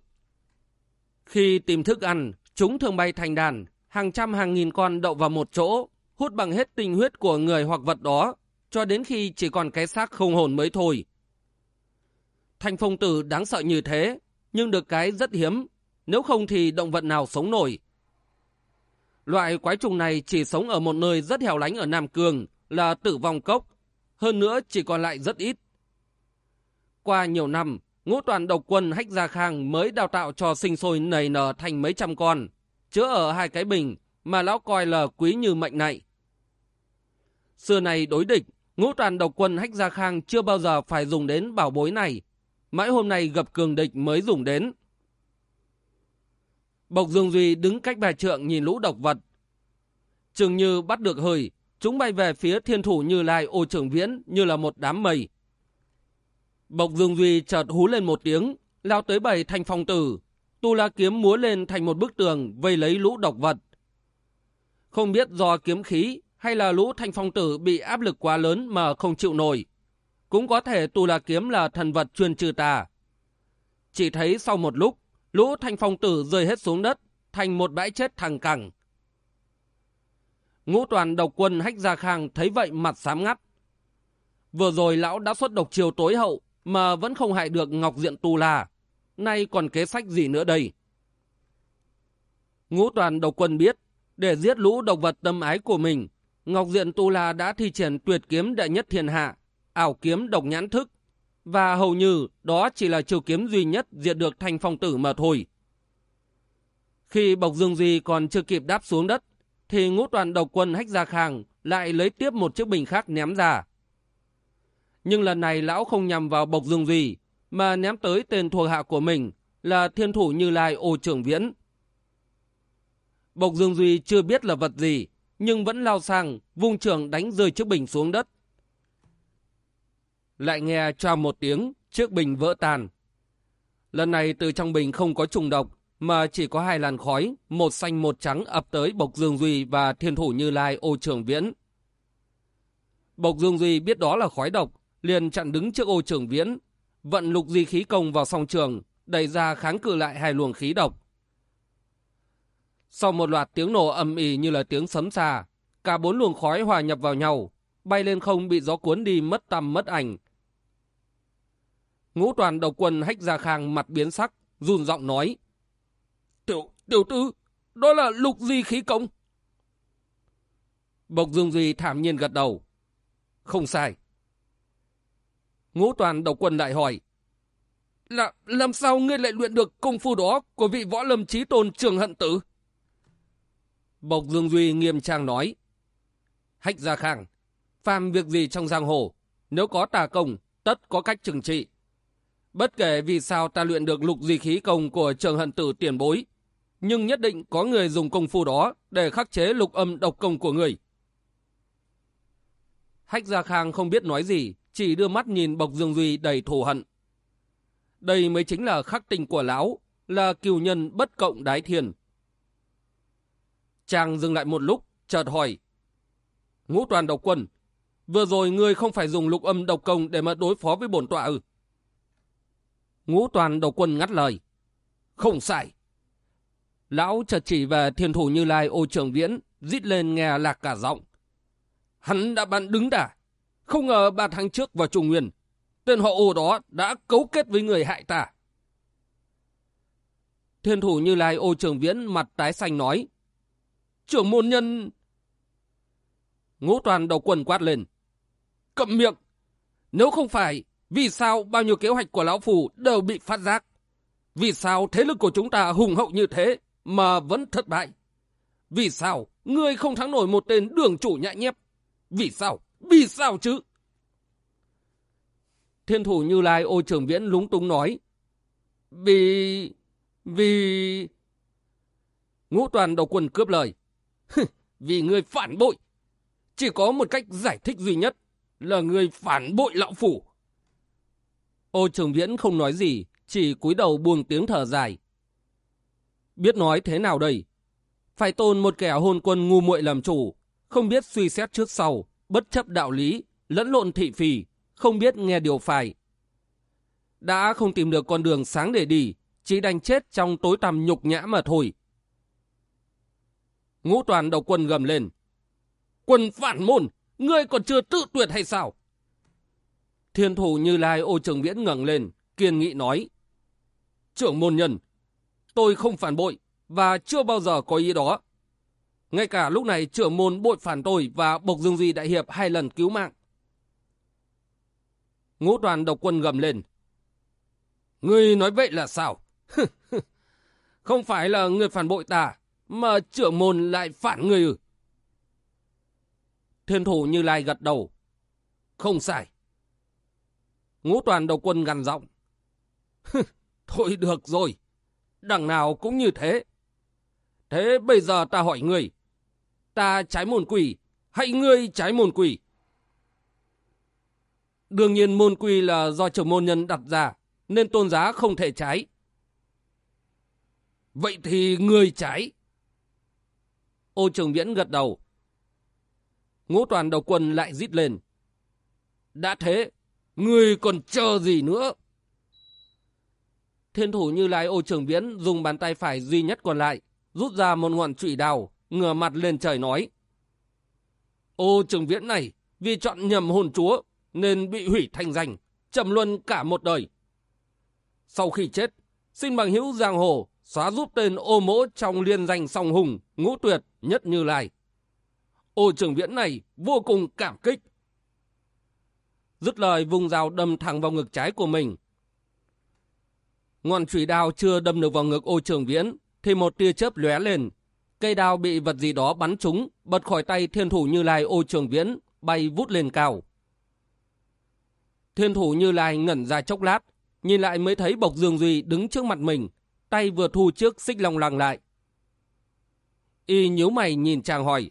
Khi tìm thức ăn, chúng thường bay thành đàn, hàng trăm hàng nghìn con đậu vào một chỗ, hút bằng hết tinh huyết của người hoặc vật đó, cho đến khi chỉ còn cái xác không hồn mới thôi. thành phong tử đáng sợ như thế, nhưng được cái rất hiếm, nếu không thì động vật nào sống nổi. Loại quái trùng này chỉ sống ở một nơi rất hẻo lánh ở Nam Cương, là tử vong cốc, hơn nữa chỉ còn lại rất ít. Qua nhiều năm, ngũ toàn độc quân Hách Gia Khang mới đào tạo cho sinh sôi nảy nở thành mấy trăm con, chứa ở hai cái bình mà lão coi là quý như mệnh này. Xưa này đối địch, ngũ toàn độc quân Hách Gia Khang chưa bao giờ phải dùng đến bảo bối này, mãi hôm nay gặp cường địch mới dùng đến. Bộc Dương Duy đứng cách bà trượng nhìn lũ độc vật. Chừng như bắt được hơi, chúng bay về phía thiên thủ như lai ô trưởng viễn như là một đám mây. Bộc Dương Duy chợt hú lên một tiếng, lao tới bảy thành phong tử. Tu la kiếm múa lên thành một bức tường vây lấy lũ độc vật. Không biết do kiếm khí hay là lũ thanh phong tử bị áp lực quá lớn mà không chịu nổi. Cũng có thể tu la kiếm là thần vật chuyên trừ tà. Chỉ thấy sau một lúc, lũ thanh phong tử rơi hết xuống đất, thành một bãi chết thằng cẳng. Ngũ toàn độc quân hách gia khang thấy vậy mặt xám ngắt. Vừa rồi lão đã xuất độc chiều tối hậu, mà vẫn không hại được Ngọc Diện Tu La. Nay còn kế sách gì nữa đây? Ngũ toàn độc quân biết, để giết lũ độc vật tâm ái của mình, Ngọc Diện Tu La đã thi triển tuyệt kiếm đệ nhất thiên hạ, ảo kiếm độc nhãn thức, và hầu như đó chỉ là chiều kiếm duy nhất diệt được thanh phong tử mà thôi. Khi Bộc Dương Duy còn chưa kịp đáp xuống đất, thì ngũ toàn độc quân hách gia khang lại lấy tiếp một chiếc bình khác ném ra. Nhưng lần này lão không nhằm vào Bộc Dương Duy, mà ném tới tên thuộc hạ của mình là thiên thủ Như Lai ô trưởng viễn. Bộc Dương Duy chưa biết là vật gì, nhưng vẫn lao sang, vung trường đánh rơi chiếc bình xuống đất. Lại nghe cho một tiếng, chiếc bình vỡ tan. Lần này từ trong bình không có trùng độc, mà chỉ có hai làn khói, một xanh một trắng ập tới Bộc Dương Duy và thiên thủ Như Lai ô trưởng viễn. Bộc Dương Duy biết đó là khói độc, liền chặn đứng trước ô trưởng viễn, vận lục di khí công vào song trường, đẩy ra kháng cự lại hai luồng khí độc. Sau một loạt tiếng nổ ầm ỉ như là tiếng sấm xa, cả bốn luồng khói hòa nhập vào nhau, bay lên không bị gió cuốn đi mất tầm mất ảnh. Ngũ toàn đầu quân hách ra khang mặt biến sắc, run giọng nói. Tiểu, tiểu tư, đó là lục di khí công. Bộc Dương Duy thảm nhiên gật đầu. Không sai. Ngũ toàn đầu quân lại hỏi. Là, làm sao ngươi lại luyện được công phu đó của vị võ lâm trí tôn trường hận tử? Bộc Dương Duy nghiêm trang nói. Hách gia khang, phàm việc gì trong giang hồ, nếu có tà công, tất có cách trừng trị. Bất kể vì sao ta luyện được lục di khí công của trường hận tử tiền bối, nhưng nhất định có người dùng công phu đó để khắc chế lục âm độc công của người. Hách Gia Khang không biết nói gì, chỉ đưa mắt nhìn Bộc Dương Duy đầy thù hận. Đây mới chính là khắc tình của lão, là kiều nhân bất cộng đái thiền. Chàng dừng lại một lúc, chợt hỏi. Ngũ toàn độc quân, vừa rồi ngươi không phải dùng lục âm độc công để mà đối phó với bổn tọa ư? Ngũ toàn đầu quân ngắt lời. Không sai. Lão chợt chỉ về thiên thủ như lai ô trường viễn, rít lên nghe lạc cả giọng. Hắn đã bắn đứng đà. Không ngờ ba tháng trước vào Trung Nguyên, tên họ ô đó đã cấu kết với người hại ta. Thiên thủ như lai ô trường viễn mặt tái xanh nói. Trưởng môn nhân... Ngũ toàn đầu quần quát lên. Cậm miệng! Nếu không phải, vì sao bao nhiêu kế hoạch của lão phù đều bị phát giác? Vì sao thế lực của chúng ta hùng hậu như thế mà vẫn thất bại? Vì sao ngươi không thắng nổi một tên đường chủ nhại nhép? Vì sao? Vì sao chứ? Thiên thủ Như Lai, ô trưởng viễn lúng túng nói. Vì... Vì... Ngũ toàn đầu quân cướp lời. vì người phản bội. Chỉ có một cách giải thích duy nhất là người phản bội lão phủ. Ô trường viễn không nói gì, chỉ cúi đầu buông tiếng thở dài. Biết nói thế nào đây? Phải tôn một kẻ hôn quân ngu muội làm chủ, không biết suy xét trước sau, bất chấp đạo lý, lẫn lộn thị phì, không biết nghe điều phải. Đã không tìm được con đường sáng để đi, chỉ đành chết trong tối tăm nhục nhã mà thôi. Ngũ toàn đầu quân gầm lên. Quân phản môn, ngươi còn chưa tự tuyệt hay sao? Thiên thủ như lai ô trường viễn ngẩng lên, kiên nghị nói. Trưởng môn nhân, tôi không phản bội và chưa bao giờ có ý đó. Ngay cả lúc này trưởng môn bội phản tôi và Bộc Dương Duy Đại Hiệp hai lần cứu mạng. Ngũ toàn độc quân gầm lên. Ngươi nói vậy là sao? Không phải là người phản bội ta, mà trưởng môn lại phản người ư? Thiên thủ như lai gật đầu. Không sai. Ngũ toàn đầu quân gằn giọng. Thôi được rồi. Đằng nào cũng như thế. Thế bây giờ ta hỏi người. Ta trái môn quỷ, hãy ngươi trái môn quỷ. Đương nhiên môn quy là do trưởng môn nhân đặt ra, nên tôn giá không thể trái. Vậy thì người trái. Ô trường viễn gật đầu. Ngũ toàn đầu quân lại rít lên. Đã thế, người còn chờ gì nữa? Thiên thủ như lai ô trường viễn dùng bàn tay phải duy nhất còn lại, rút ra một ngọn trụy đào, ngửa mặt lên trời nói. Ô trường viễn này, vì chọn nhầm hồn chúa, nên bị hủy thành danh, trầm luân cả một đời. Sau khi chết, xin bằng hữu giang hồ xóa giúp tên ô mỗ trong liên danh song hùng, ngũ tuyệt, nhất như lai. Ô trưởng viễn này vô cùng cảm kích. Dứt lời vùng dao đâm thẳng vào ngực trái của mình. Ngọn chùy đao chưa đâm được vào ngực ô Trường viễn, thì một tia chớp lóe lên. Cây đao bị vật gì đó bắn trúng, bật khỏi tay thiên thủ như lai ô Trường viễn, bay vút lên cao. Thiên thủ như lai ngẩn ra chốc lát, nhìn lại mới thấy Bộc Dương Duy đứng trước mặt mình, tay vừa thu trước xích long lăng lại. Y nhíu mày nhìn chàng hỏi.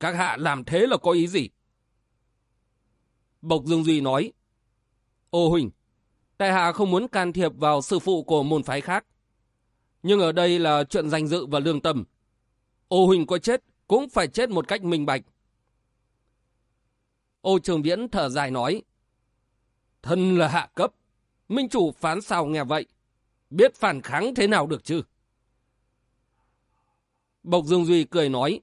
Các hạ làm thế là có ý gì? Bộc Dương Duy nói. Ô Huỳnh, tại hạ không muốn can thiệp vào sư phụ của môn phái khác. Nhưng ở đây là chuyện danh dự và lương tâm. Ô Huỳnh có chết cũng phải chết một cách minh bạch. Ô Trường Viễn thở dài nói. Thân là hạ cấp. Minh chủ phán sao nghe vậy. Biết phản kháng thế nào được chứ? Bộc Dương Duy cười nói.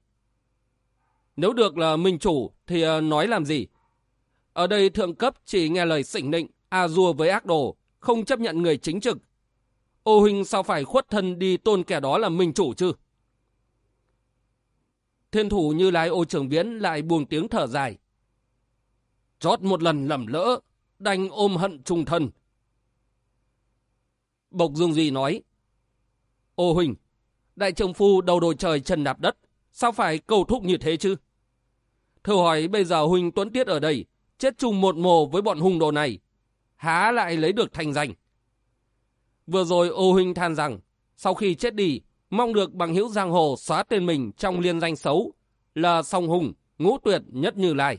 Nếu được là minh chủ thì ờ, nói làm gì? Ở đây thượng cấp chỉ nghe lời xỉnh nịnh, a dua với ác đồ, không chấp nhận người chính trực. Ô huynh sao phải khuất thân đi tôn kẻ đó là minh chủ chứ? Thiên thủ như lái ô trường viễn lại buông tiếng thở dài. Chót một lần lầm lỡ, đành ôm hận trùng thân. Bộc Dương Duy nói, Ô Huỳnh, đại trưởng phu đầu đồ trời trần đạp đất, sao phải cầu thúc như thế chứ? Thử hỏi bây giờ Huỳnh Tuấn Tiết ở đây, chết chung một mồ với bọn hung đồ này, há lại lấy được thành danh. Vừa rồi ô huynh than rằng, sau khi chết đi, mong được bằng hữu giang hồ xóa tên mình trong liên danh xấu là song hùng, ngũ tuyệt nhất như lai.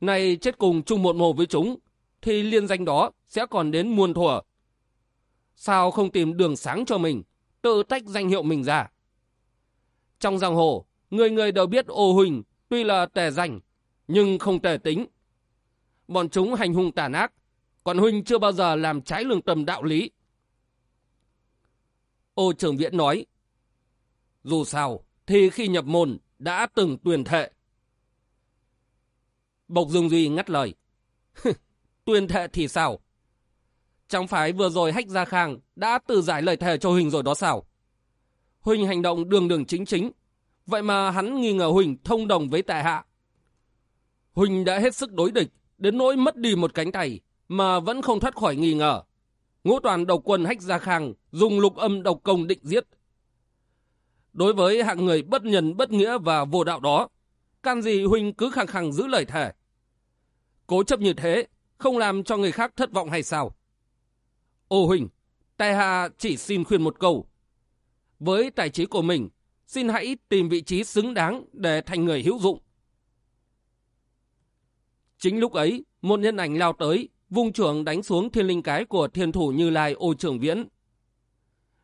Này chết cùng chung một mồ với chúng, thì liên danh đó sẽ còn đến muôn thuở. Sao không tìm đường sáng cho mình, tự tách danh hiệu mình ra? Trong giang hồ, người người đều biết ô huỳnh tuy là tề danh, nhưng không tề tính. Bọn chúng hành hung tàn ác, còn Huynh chưa bao giờ làm trái lương tâm đạo lý. Ô trưởng viễn nói, dù sao thì khi nhập môn đã từng tuyên thệ. Bộc Dương Duy ngắt lời, tuyên thệ thì sao? Chẳng phải vừa rồi Hách Gia Khang đã từ giải lời thề cho Huỳnh rồi đó sao? Huỳnh hành động đường đường chính chính, vậy mà hắn nghi ngờ Huỳnh thông đồng với tại hạ. Huỳnh đã hết sức đối địch, đến nỗi mất đi một cánh tay, mà vẫn không thoát khỏi nghi ngờ. Ngũ toàn độc quân Hách Gia Khang dùng lục âm độc công định giết. Đối với hạng người bất nhân bất nghĩa và vô đạo đó, can gì Huỳnh cứ khăng khăng giữ lời thề. Cố chấp như thế, không làm cho người khác thất vọng hay sao? Ô Huỳnh, tài hạ chỉ xin khuyên một câu. Với tài trí của mình, xin hãy tìm vị trí xứng đáng để thành người hữu dụng. Chính lúc ấy, một nhân ảnh lao tới, vung trưởng đánh xuống thiên linh cái của thiên thủ Như Lai ô trưởng viễn.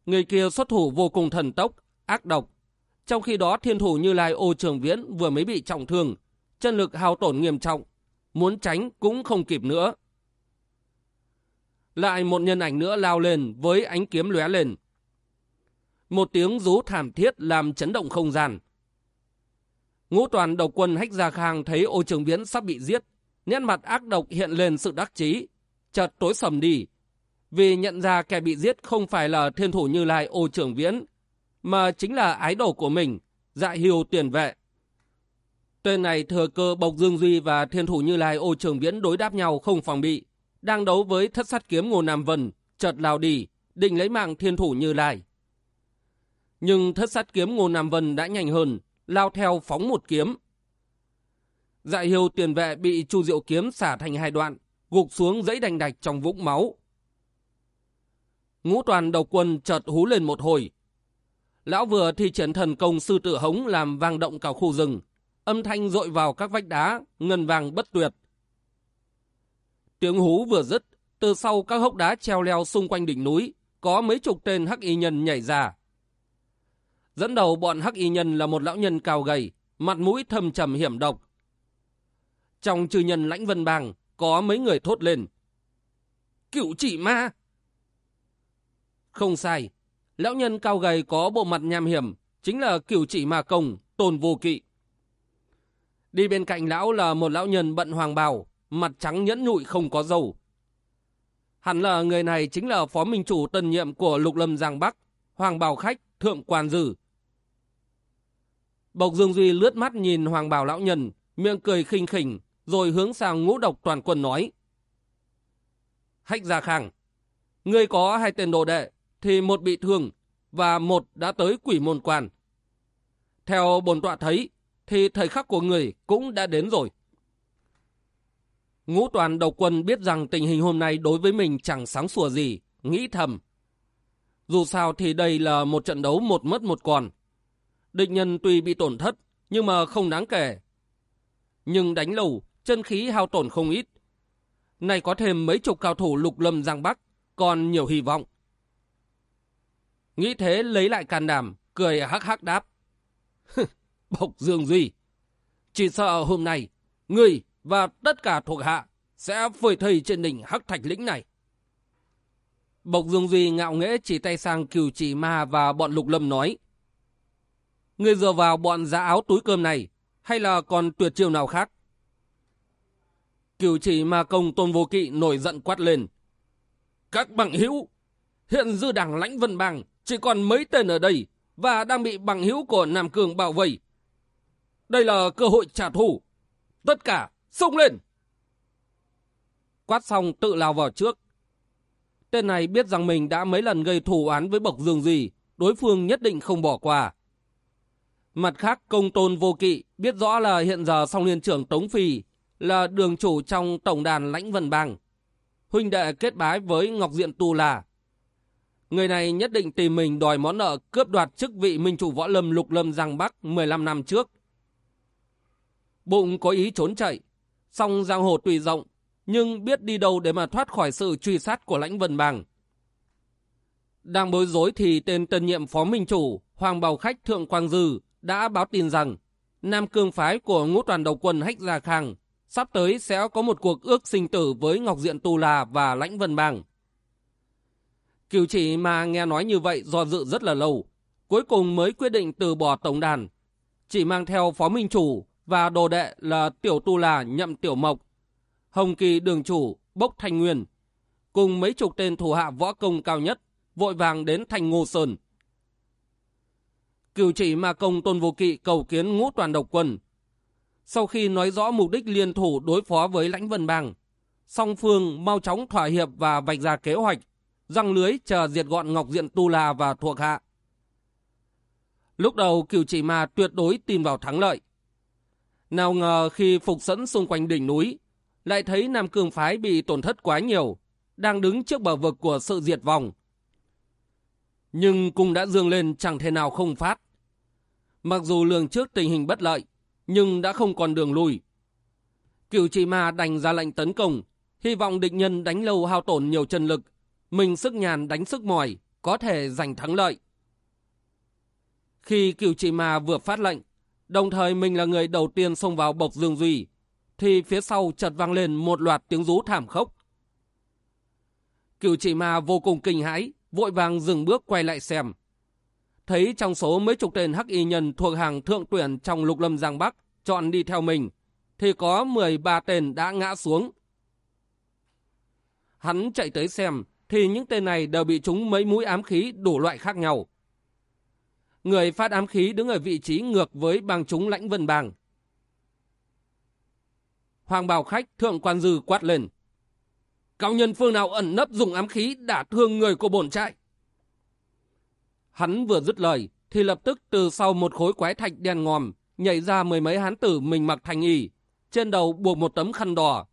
Người kia xuất thủ vô cùng thần tốc, ác độc. Trong khi đó thiên thủ Như Lai ô trưởng viễn vừa mới bị trọng thương, chân lực hao tổn nghiêm trọng, muốn tránh cũng không kịp nữa. Lại một nhân ảnh nữa lao lên với ánh kiếm lóe lên. Một tiếng rú thảm thiết làm chấn động không gian. Ngũ toàn độc quân Hách Gia Khang thấy ô trường viễn sắp bị giết, nét mặt ác độc hiện lên sự đắc chí, chợt tối sầm đi, vì nhận ra kẻ bị giết không phải là thiên thủ như lai ô trưởng viễn, mà chính là ái đồ của mình, dại hiều tiền vệ. Tên này thừa cơ bộc Dương Duy và thiên thủ như lai ô trưởng viễn đối đáp nhau không phòng bị, đang đấu với thất sát kiếm Ngô Nam Vân, chợt lao đi, định lấy mạng thiên thủ như lai. Nhưng thất sát kiếm Ngô Nam Vân đã nhanh hơn, lao theo phóng một kiếm, dại hiêu tiền vệ bị Chu Diệu kiếm xả thành hai đoạn, gục xuống dãy đành đạch trong vũng máu. Ngũ toàn đầu quân chợt hú lên một hồi. Lão vừa thi triển thần công sư tử hống làm vang động cả khu rừng, âm thanh dội vào các vách đá, ngân vàng bất tuyệt. Tiếng hú vừa dứt, từ sau các hốc đá treo leo xung quanh đỉnh núi, có mấy chục tên hắc y nhân nhảy ra. Dẫn đầu bọn hắc y nhân là một lão nhân cao gầy, mặt mũi thâm trầm hiểm độc, trong trừ nhân lãnh vân bang, có mấy người thốt lên. Cựu chỉ ma! Không sai, lão nhân cao gầy có bộ mặt nham hiểm, chính là cựu chỉ ma công, tôn vô kỵ. Đi bên cạnh lão là một lão nhân bận hoàng bào, mặt trắng nhẫn nhụi không có dầu. Hẳn là người này chính là phó minh chủ tân nhiệm của lục lâm Giang Bắc, hoàng bào khách, thượng quan dư. Bộc Dương Duy lướt mắt nhìn hoàng bào lão nhân, miệng cười khinh khỉnh, rồi hướng sang ngũ độc toàn quân nói. Hách Gia Khang, ngươi có hai tên đồ đệ, thì một bị thương, và một đã tới quỷ môn quan. Theo bồn tọa thấy, thì thời khắc của người cũng đã đến rồi. Ngũ toàn đầu quân biết rằng tình hình hôm nay đối với mình chẳng sáng sủa gì, nghĩ thầm. Dù sao thì đây là một trận đấu một mất một còn. Địch nhân tuy bị tổn thất, nhưng mà không đáng kể. Nhưng đánh lâu chân khí hao tổn không ít. Này có thêm mấy chục cao thủ lục lâm Giang Bắc, còn nhiều hy vọng. Nghĩ thế lấy lại can đảm, cười hắc hắc đáp. Bộc Dương Duy, chỉ sợ hôm nay, ngươi và tất cả thuộc hạ sẽ phơi thầy trên đỉnh hắc thạch lĩnh này. Bộc Dương Duy ngạo nghễ chỉ tay sang cửu chỉ ma và bọn lục lâm nói. Ngươi dựa vào bọn giá áo túi cơm này, hay là còn tuyệt chiêu nào khác? Cửu chỉ ma công tôn vô kỵ nổi giận quát lên. Các bằng hữu, hiện dư đảng lãnh vân bang chỉ còn mấy tên ở đây và đang bị bằng hữu của Nam Cường bảo vệ. Đây là cơ hội trả thù. Tất cả, xông lên! quát xong tự lao vào trước. Tên này biết rằng mình đã mấy lần gây thủ án với bậc dương gì, đối phương nhất định không bỏ qua. Mặt khác công tôn vô kỵ biết rõ là hiện giờ song liên trưởng Tống Phi là đường chủ trong tổng đàn lãnh vân bang. Huynh đệ kết bái với Ngọc Diện Tu là. Người này nhất định tìm mình đòi món nợ cướp đoạt chức vị minh chủ võ lâm lục lâm Giang Bắc 15 năm trước. Bụng có ý trốn chạy, song giang hồ tùy rộng, nhưng biết đi đâu để mà thoát khỏi sự truy sát của lãnh vân bang. Đang bối rối thì tên tân nhiệm phó minh chủ Hoàng Bảo Khách Thượng Quang Dư đã báo tin rằng Nam Cương Phái của ngũ toàn đầu quân Hách Gia Khang sắp tới sẽ có một cuộc ước sinh tử với Ngọc Diện Tu La và Lãnh Vân Bang. Kiều chỉ mà nghe nói như vậy do dự rất là lâu, cuối cùng mới quyết định từ bỏ tổng đàn, chỉ mang theo phó minh chủ và đồ đệ là Tiểu Tu La nhậm Tiểu Mộc, Hồng Kỳ Đường Chủ, Bốc Thanh Nguyên, cùng mấy chục tên thủ hạ võ công cao nhất, vội vàng đến thành Ngô Sơn. Cửu chỉ mà công tôn vô kỵ cầu kiến ngũ toàn độc quân. Sau khi nói rõ mục đích liên thủ đối phó với lãnh vân bang, song phương mau chóng thỏa hiệp và vạch ra kế hoạch, răng lưới chờ diệt gọn Ngọc Diện Tu La và thuộc hạ. Lúc đầu cửu chỉ mà tuyệt đối tin vào thắng lợi. Nào ngờ khi phục sẵn xung quanh đỉnh núi, lại thấy Nam Cương Phái bị tổn thất quá nhiều, đang đứng trước bờ vực của sự diệt vong. Nhưng cung đã dương lên chẳng thể nào không phát. Mặc dù lường trước tình hình bất lợi, nhưng đã không còn đường lui. Cửu chỉ ma đành ra lệnh tấn công, hy vọng địch nhân đánh lâu hao tổn nhiều chân lực, mình sức nhàn đánh sức mỏi, có thể giành thắng lợi. Khi cửu chỉ ma vừa phát lệnh, đồng thời mình là người đầu tiên xông vào bộc Dương Duy, thì phía sau chợt vang lên một loạt tiếng rú thảm khốc. Cửu chỉ ma vô cùng kinh hãi, vội vàng dừng bước quay lại xem thấy trong số mấy chục tên hắc y nhân thuộc hàng thượng tuyển trong lục lâm Giang Bắc chọn đi theo mình, thì có 13 tên đã ngã xuống. Hắn chạy tới xem, thì những tên này đều bị trúng mấy mũi ám khí đủ loại khác nhau. Người phát ám khí đứng ở vị trí ngược với bang chúng lãnh vân bàng. Hoàng bào khách thượng quan dư quát lên. Cao nhân phương nào ẩn nấp dùng ám khí đả thương người của bổn trại. Hắn vừa dứt lời, thì lập tức từ sau một khối quái thạch đen ngòm, nhảy ra mười mấy hán tử mình mặc thành y, trên đầu buộc một tấm khăn đỏ.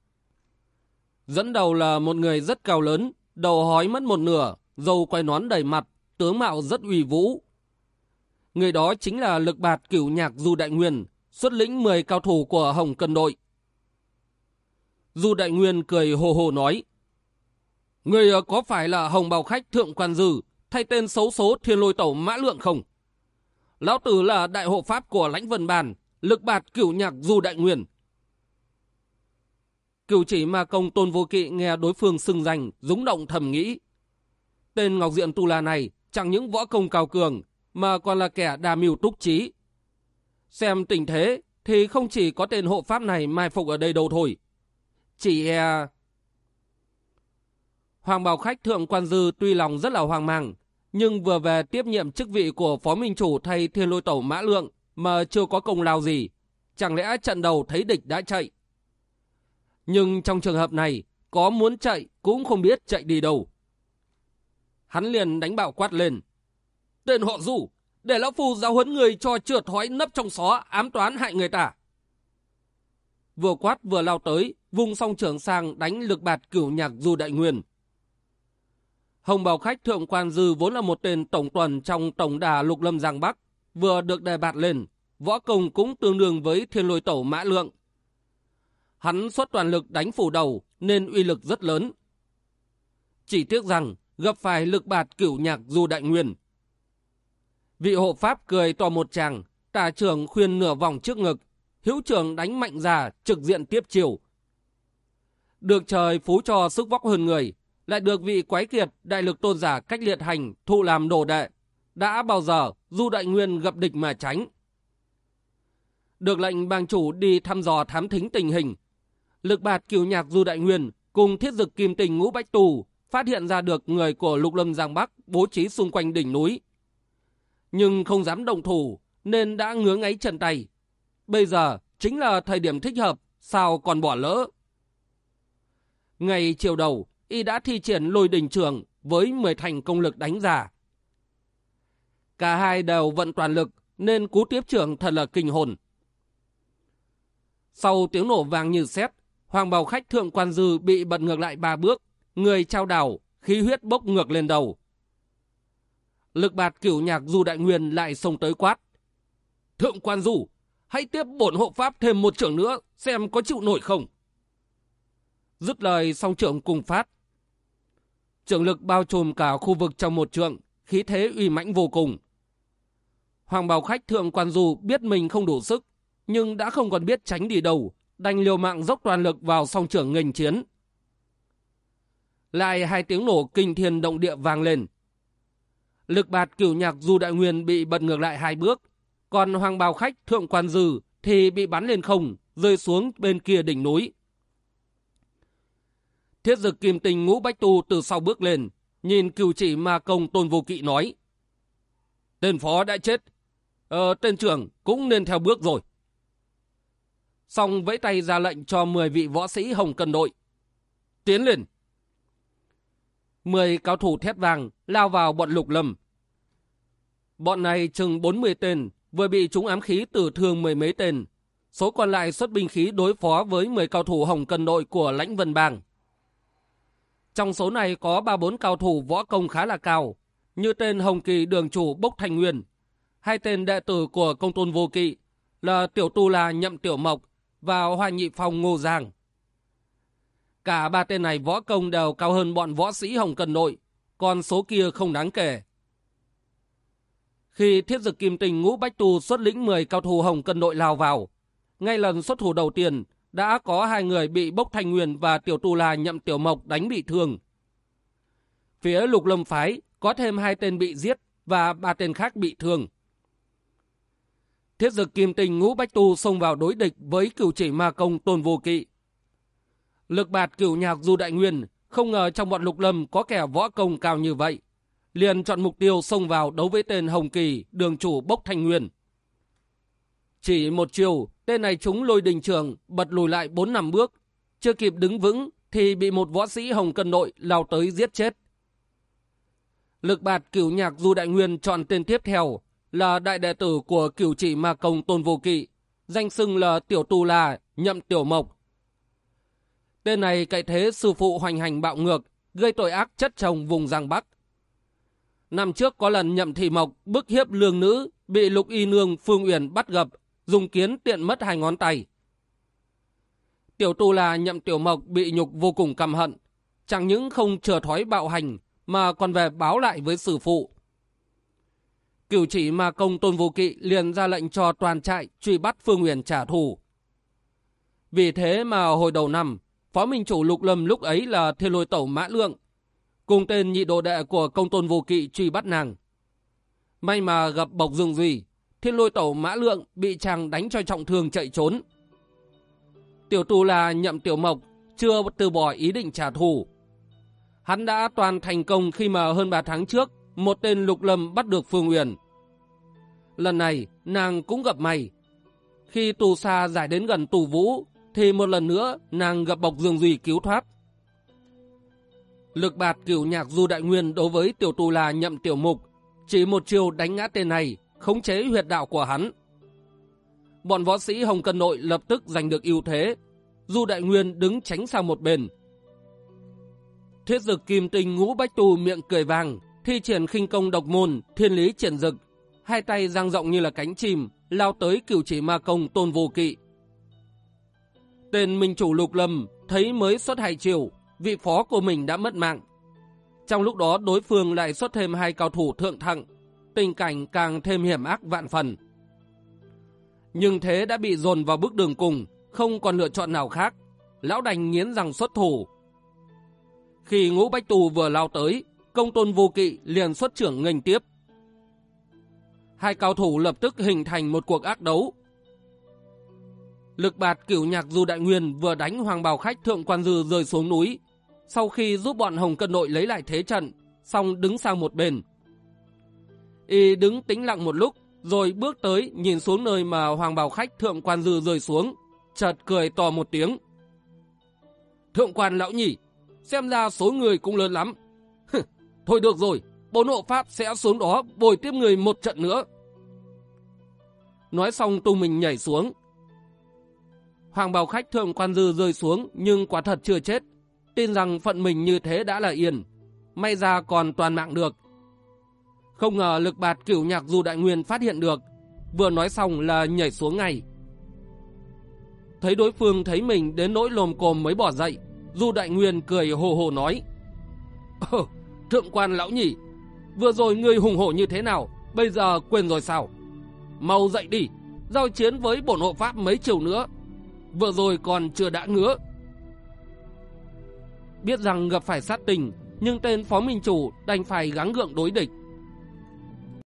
Dẫn đầu là một người rất cao lớn, đầu hói mất một nửa, dầu quay nón đầy mặt, tướng mạo rất uy vũ. Người đó chính là lực bạt cửu nhạc Du Đại Nguyên, xuất lĩnh 10 cao thủ của Hồng Cân Đội. Du Đại Nguyên cười hồ hồ nói, Người ờ, có phải là Hồng Bào Khách Thượng Quan Dư, thay tên xấu số thiên lôi tẩu mã lượng không? Lão Tử là đại hộ pháp của lãnh vân bàn, lực bạt cửu nhạc du đại nguyên. Cửu chỉ ma công tôn vô kỵ nghe đối phương xưng danh, dũng động thầm nghĩ. Tên Ngọc Diện Tu La này chẳng những võ công cao cường, mà còn là kẻ đa mưu túc trí. Xem tình thế, thì không chỉ có tên hộ pháp này mai phục ở đây đâu thôi. Chỉ e... Hoàng Bảo Khách Thượng Quan Dư tuy lòng rất là hoang mang, nhưng vừa về tiếp nhiệm chức vị của Phó Minh Chủ thay Thiên Lôi Tẩu Mã Lượng mà chưa có công lao gì. Chẳng lẽ trận đầu thấy địch đã chạy? Nhưng trong trường hợp này, có muốn chạy cũng không biết chạy đi đâu. Hắn liền đánh bạo quát lên. Tên họ du, để lão phu giáo huấn người cho trượt hói nấp trong xó ám toán hại người ta. Vừa quát vừa lao tới, vung song trường sang đánh lực bạt cửu nhạc du đại nguyên. Hồng Bảo Khách Thượng Quan Dư vốn là một tên tổng tuần trong tổng đà lục lâm Giang Bắc, vừa được đề bạt lên, võ công cũng tương đương với thiên lôi tẩu mã lượng. Hắn xuất toàn lực đánh phủ đầu nên uy lực rất lớn. Chỉ tiếc rằng gặp phải lực bạt cửu nhạc du đại nguyên. Vị hộ pháp cười to một chàng, tà trưởng khuyên nửa vòng trước ngực, hữu trưởng đánh mạnh ra trực diện tiếp chiều. Được trời phú cho sức vóc hơn người, lại được vị quái kiệt đại lực tôn giả cách liệt hành thụ làm đồ đệ, đã bao giờ du đại nguyên gặp địch mà tránh. Được lệnh bang chủ đi thăm dò thám thính tình hình, lực bạt kiều nhạc du đại nguyên cùng thiết dực kim tình ngũ bách tù phát hiện ra được người của lục lâm giang bắc bố trí xung quanh đỉnh núi. Nhưng không dám động thủ nên đã ngứa ngáy chân tay. Bây giờ chính là thời điểm thích hợp, sao còn bỏ lỡ. Ngày chiều đầu, y đã thi triển lôi đình trường với 10 thành công lực đánh giả. Cả hai đều vận toàn lực nên cú tiếp trưởng thật là kinh hồn. Sau tiếng nổ vàng như sét, hoàng bào khách thượng quan dư bị bật ngược lại ba bước, người trao đảo, khí huyết bốc ngược lên đầu. Lực bạt cửu nhạc du đại nguyên lại xông tới quát. Thượng quan du, hãy tiếp bổn hộ pháp thêm một trưởng nữa, xem có chịu nổi không. Dứt lời song trưởng cùng phát. Trưởng lực bao trùm cả khu vực trong một trượng, khí thế uy mãnh vô cùng. Hoàng bào khách thượng quan du biết mình không đủ sức, nhưng đã không còn biết tránh đi đâu, đành liều mạng dốc toàn lực vào song trưởng nghênh chiến. Lại hai tiếng nổ kinh thiên động địa vang lên. Lực bạt cửu nhạc du đại nguyên bị bật ngược lại hai bước, còn hoàng bào khách thượng quan dư thì bị bắn lên không, rơi xuống bên kia đỉnh núi. Thiết dực kim tinh ngũ bách tu từ sau bước lên, nhìn cựu chỉ ma công tôn vô kỵ nói. Tên phó đã chết, ờ, tên trưởng cũng nên theo bước rồi. Xong vẫy tay ra lệnh cho 10 vị võ sĩ hồng cân đội. Tiến lên. 10 cao thủ thét vàng lao vào bọn lục lâm. Bọn này chừng 40 tên, vừa bị chúng ám khí tử thương mười mấy tên. Số còn lại xuất binh khí đối phó với 10 cao thủ hồng cân đội của lãnh vân bang. Trong số này có 3-4 cao thủ võ công khá là cao, như tên Hồng Kỳ đường chủ Bốc Thành Nguyên, hai tên đệ tử của công tôn vô kỵ là Tiểu Tu La Nhậm Tiểu Mộc và Hoa Nhị Phong Ngô Giang. Cả ba tên này võ công đều cao hơn bọn võ sĩ Hồng Cần Nội, còn số kia không đáng kể. Khi thiết dực kim tình ngũ bách tu xuất lĩnh 10 cao thủ Hồng Cần Nội lao vào, ngay lần xuất thủ đầu tiên đã có hai người bị Bốc Thanh Nguyên và Tiểu Tu La Nhậm Tiểu Mộc đánh bị thương. Phía lục lâm phái có thêm hai tên bị giết và ba tên khác bị thương. Thiết dực kim tình ngũ bách tu xông vào đối địch với cửu chỉ ma công tôn vô kỵ. Lực bạt cửu nhạc du đại nguyên, không ngờ trong bọn lục lâm có kẻ võ công cao như vậy. Liền chọn mục tiêu xông vào đấu với tên Hồng Kỳ, đường chủ Bốc Thanh Nguyên. Chỉ một chiều, tên này chúng lôi đình trường, bật lùi lại bốn năm bước. Chưa kịp đứng vững thì bị một võ sĩ Hồng Cân Nội lao tới giết chết. Lực bạt cửu nhạc du đại nguyên chọn tên tiếp theo là đại đệ tử của cửu chỉ ma công tôn vô kỵ, danh xưng là tiểu tu la, nhậm tiểu mộc. Tên này cậy thế sư phụ hoành hành bạo ngược, gây tội ác chất chồng vùng Giang Bắc. Năm trước có lần nhậm thị mộc bức hiếp lương nữ, bị lục y nương Phương Uyển bắt gặp, dùng kiến tiện mất hai ngón tay. Tiểu tu la nhậm tiểu mộc bị nhục vô cùng căm hận, chẳng những không chờ thói bạo hành, mà còn về báo lại với sư phụ. Cửu chỉ mà công tôn vô kỵ liền ra lệnh cho toàn trại truy bắt Phương Huyền trả thù. Vì thế mà hồi đầu năm, Phó Minh Chủ Lục Lâm lúc ấy là thiên lôi tẩu Mã Lượng, cùng tên nhị đồ đệ của công tôn vô kỵ truy bắt nàng. May mà gặp Bộc Dương Duy, thiên lôi tẩu Mã Lượng bị chàng đánh cho trọng thương chạy trốn. Tiểu tù là nhậm tiểu mộc, chưa từ bỏ ý định trả thù. Hắn đã toàn thành công khi mà hơn 3 tháng trước, một tên lục lâm bắt được Phương Uyển. Lần này, nàng cũng gặp mày. Khi tù xa giải đến gần tù vũ, thì một lần nữa nàng gặp bọc Dương Duy cứu thoát. Lực bạt cửu nhạc du đại nguyên đối với tiểu tù là nhậm tiểu mục, chỉ một chiều đánh ngã tên này, khống chế huyệt đạo của hắn. Bọn võ sĩ Hồng Cân Nội lập tức giành được ưu thế, du đại nguyên đứng tránh sang một bên. Thiết dực kim tinh ngũ bách tù miệng cười vàng, thi triển khinh công độc môn, thiên lý triển dực, hai tay dang rộng như là cánh chim, lao tới cửu chỉ ma công tôn vô kỵ. Tên minh chủ lục lâm thấy mới xuất hai chiều, vị phó của mình đã mất mạng. Trong lúc đó đối phương lại xuất thêm hai cao thủ thượng thặng, tình cảnh càng thêm hiểm ác vạn phần. Nhưng thế đã bị dồn vào bước đường cùng, không còn lựa chọn nào khác. Lão đành nghiến rằng xuất thủ. Khi ngũ bách tù vừa lao tới, công tôn vô kỵ liền xuất trưởng nghênh tiếp. Hai cao thủ lập tức hình thành một cuộc ác đấu. Lực bạt cửu nhạc du đại nguyên vừa đánh hoàng bào khách thượng quan dư rơi xuống núi. Sau khi giúp bọn Hồng Cân Nội lấy lại thế trận, xong đứng sang một bên. Y đứng tĩnh lặng một lúc, rồi bước tới nhìn xuống nơi mà hoàng bào khách thượng quan dư rơi xuống, chợt cười to một tiếng. Thượng quan lão nhỉ, xem ra số người cũng lớn lắm. Thôi được rồi, bốn hộ pháp sẽ xuống đó bồi tiếp người một trận nữa. Nói xong tung mình nhảy xuống. Hoàng bào khách thượng quan dư rơi xuống nhưng quả thật chưa chết. Tin rằng phận mình như thế đã là yên. May ra còn toàn mạng được. Không ngờ lực bạt cửu nhạc dù đại nguyên phát hiện được. Vừa nói xong là nhảy xuống ngay. Thấy đối phương thấy mình đến nỗi lồm cồm mới bỏ dậy. Du đại nguyên cười hồ hồ nói. Ờ, thượng quan lão nhỉ, vừa rồi người hùng hổ như thế nào, bây giờ quên rồi sao? Mau dậy đi, giao chiến với bổn hộ pháp mấy chiều nữa. Vừa rồi còn chưa đã ngứa. Biết rằng gặp phải sát tình, nhưng tên phó minh chủ đành phải gắng gượng đối địch.